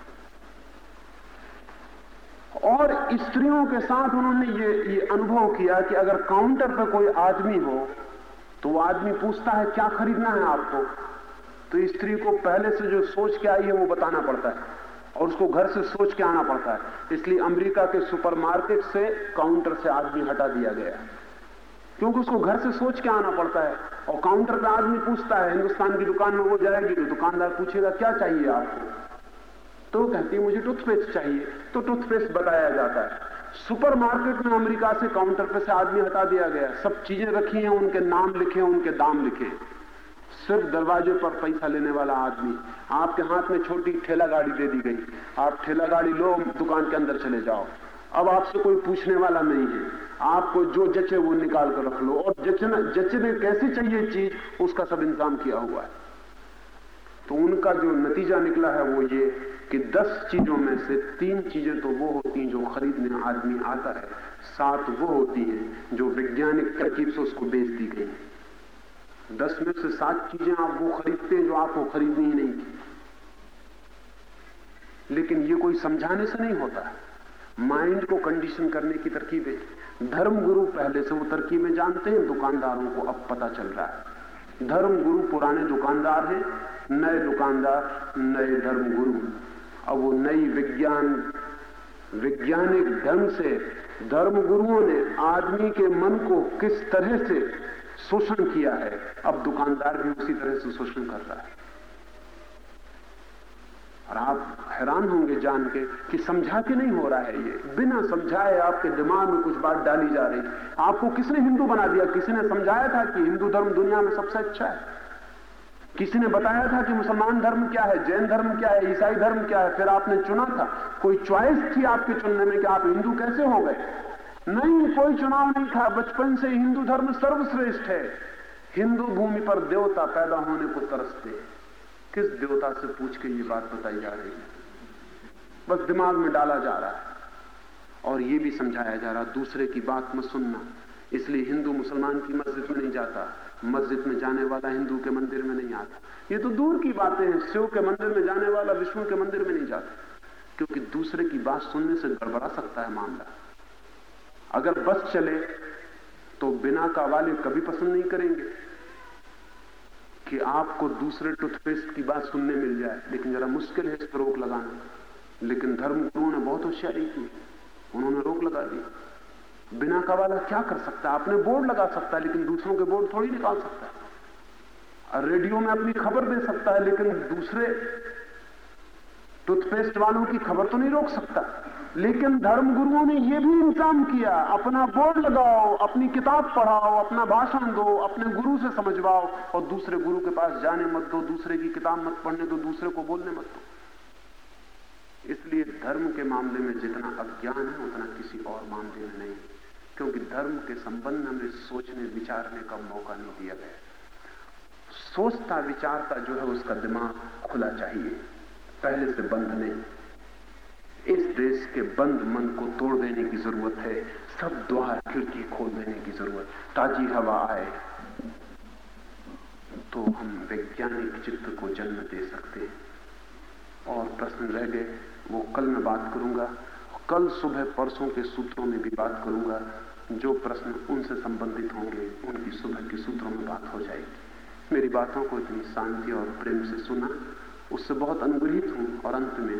और स्त्रियों के साथ उन्होंने ये ये अनुभव किया कि अगर काउंटर पर कोई आदमी हो तो वो आदमी पूछता है, क्या खरीदना है आपको? तो स्त्री को पहले से जो सोच के आई है, वो बताना पड़ता है। और उसको घर से सोच के आना पड़ता है। इसलिए अमेरिका के सुपरमार्केट से काउंटर से आदमी हटा दिया गया क्योंकि उसको घर से सोच के आना पड़ता है। और काउंटर पे आदमी पूछता है, हिंदुस्तान की दुकान में वो जाएगी? तो दुकानदार पूछेगा, क्या चाहिए आपको? तो कहती है, मुझे टूथपेस्ट चाहिए। तो टूथपेस्ट बताया जाता है। सुपरमार्केट में अमेरिका से काउंटर पे से आदमी हटा दिया गया सब चीज़ें रखी हैं, उनके नाम लिखे उनके दाम लिखे सिर्फ़ दरवाजे पर पैसा लेने वाला आदमी। आपके हाथ में छोटी ठेला गाड़ी दे दी गई। आप ठेला गाड़ी लो, दुकान के अंदर चले जाओ। अब आपसे कोई पूछने वाला नहीं है। आपको जो जचे वो निकाल कर रख लो। और जचना, जचने कैसे चाहिए चीज़, उसका सब इंतज़ाम किया हुआ है। तो उनका जो नतीजा निकला है वो ये कि दस चीज़ों में से तीन चीज़ें तो वो होती हैं जो खरीदने आदमी आता है। सात वो होती हैं जो वैज्ञानिक तरकीब से उसको बेच दी गई दस में से सात चीज़ें आप वो खरीदते हैं जो आपको खरीदनी ही नहीं थी। लेकिन ये कोई समझाने से नहीं होता। माइंड को कंडीशन करने की तरकीबें। धर्म गुरु पहले से वो तरकीबें जानते हैं, दुकानदारों को अब पता चल रहा है। धर्म गुरु पुराने दुकानदार हैं, नए दुकानदार, नए धर्म गुरु। अब वो नई विज्ञान, वैज्ञानिक ढंग से धर्म गुरुओं ने आदमी के मन को किस तरह से शोषण किया है, अब दुकानदार भी उसी तरह से शोषण कर रहा है। और आप हैरान होंगे जान के कि समझा के नहीं हो रहा है ये। बिना समझाए आपके दिमाग में कुछ बात डाली जा रही। आपको किसने हिंदू बना दिया? किसी ने समझाया था कि हिंदू धर्म दुनिया में सबसे अच्छा है? किसी ने बताया था कि मुसलमान धर्म क्या है? जैन धर्म क्या है? ईसाई धर्म क्या है? फिर आपने चुना था। कोई च्वाइस थी आपके चुनने में कि आप हिंदू कैसे हो गए? नहीं, कोई चुनाव नहीं था। बचपन से हिंदू धर्म सर्वश्रेष्ठ है। हिंदू भूमि पर देवता पैदा होने को तरसते किस देवता से पूछ के ये बात बताई जा रही है? बस दिमाग में डाला जा रहा है। और ये भी समझाया जा रहा दूसरे की बात में सुनना। इसलिए हिंदू मुसलमान की मस्जिद में नहीं जाता। मस्जिद में जाने वाला हिंदू के मंदिर में नहीं आता। ये तो दूर की बातें हैं, शिव के मंदिर में जाने वाला, विष्णु के मंदिर में नहीं जाता। क्योंकि दूसरे की बात सुनने से गड़बड़ा सकता है मामला। अगर बस चले तो बिना का वाले कभी पसंद नहीं करेंगे। कि आपको दूसरे टूथपेस्ट की बात सुनने मिल जाए, लेकिन जरा मुश्किल है इस पर रोक लगाना। लेकिन धर्म गुरुओं ने बहुत होशियारी की, उन्होंने रोक लगा दी। बिना का वाला क्या कर सकता है? अपने बोर्ड लगा सकता है, लेकिन दूसरों के बोर्ड थोड़ी निकाल सकता है। और रेडियो में अपनी खबर दे सकता है, लेकिन दूसरे टूथपेस्ट वालों की खबर तो नहीं रोक सकता। लेकिन धर्म गुरुओं ने यह भी इंतज़ाम किया, अपना बोर्ड लगाओ, अपनी किताब पढ़ाओ, अपना भाषण दो, अपने गुरु से समझवाओ, और दूसरे गुरु के पास जाने मत दो, दूसरे की किताब मत पढ़ने दो, दूसरे को बोलने मत दो। इसलिए धर्म के मामले में जितना अज्ञान है, उतना किसी और मामले में नहीं, क्योंकि धर्म के संबंध में सोचने, विचारने का मौका नहीं दिया गया। सोचता, विचारता जो है, उसका दिमाग खुला चाहिए। पहले से बंद नहीं। इस देश के बंद मन को तोड़ देने की ज़रूरत है। सब द्वार खिड़की खोल देने की ज़रूरत। ताजी हवा आए तो हम वैज्ञानिक चित्त को जन्म दे सकते हैं। और प्रश्न रह गए, वो कल मैं बात करूँगा, कल सुबह परसों के सूत्रों में भी बात करूँगा, जो प्रश्न उनसे संबंधित होंगे, उनकी सुबह के सूत्रों में बात हो जाएगी। मेरी बातों को इतनी शांति और प्रेम से सुना, उससे बहुत अनुग्रहित हूँ और अंत में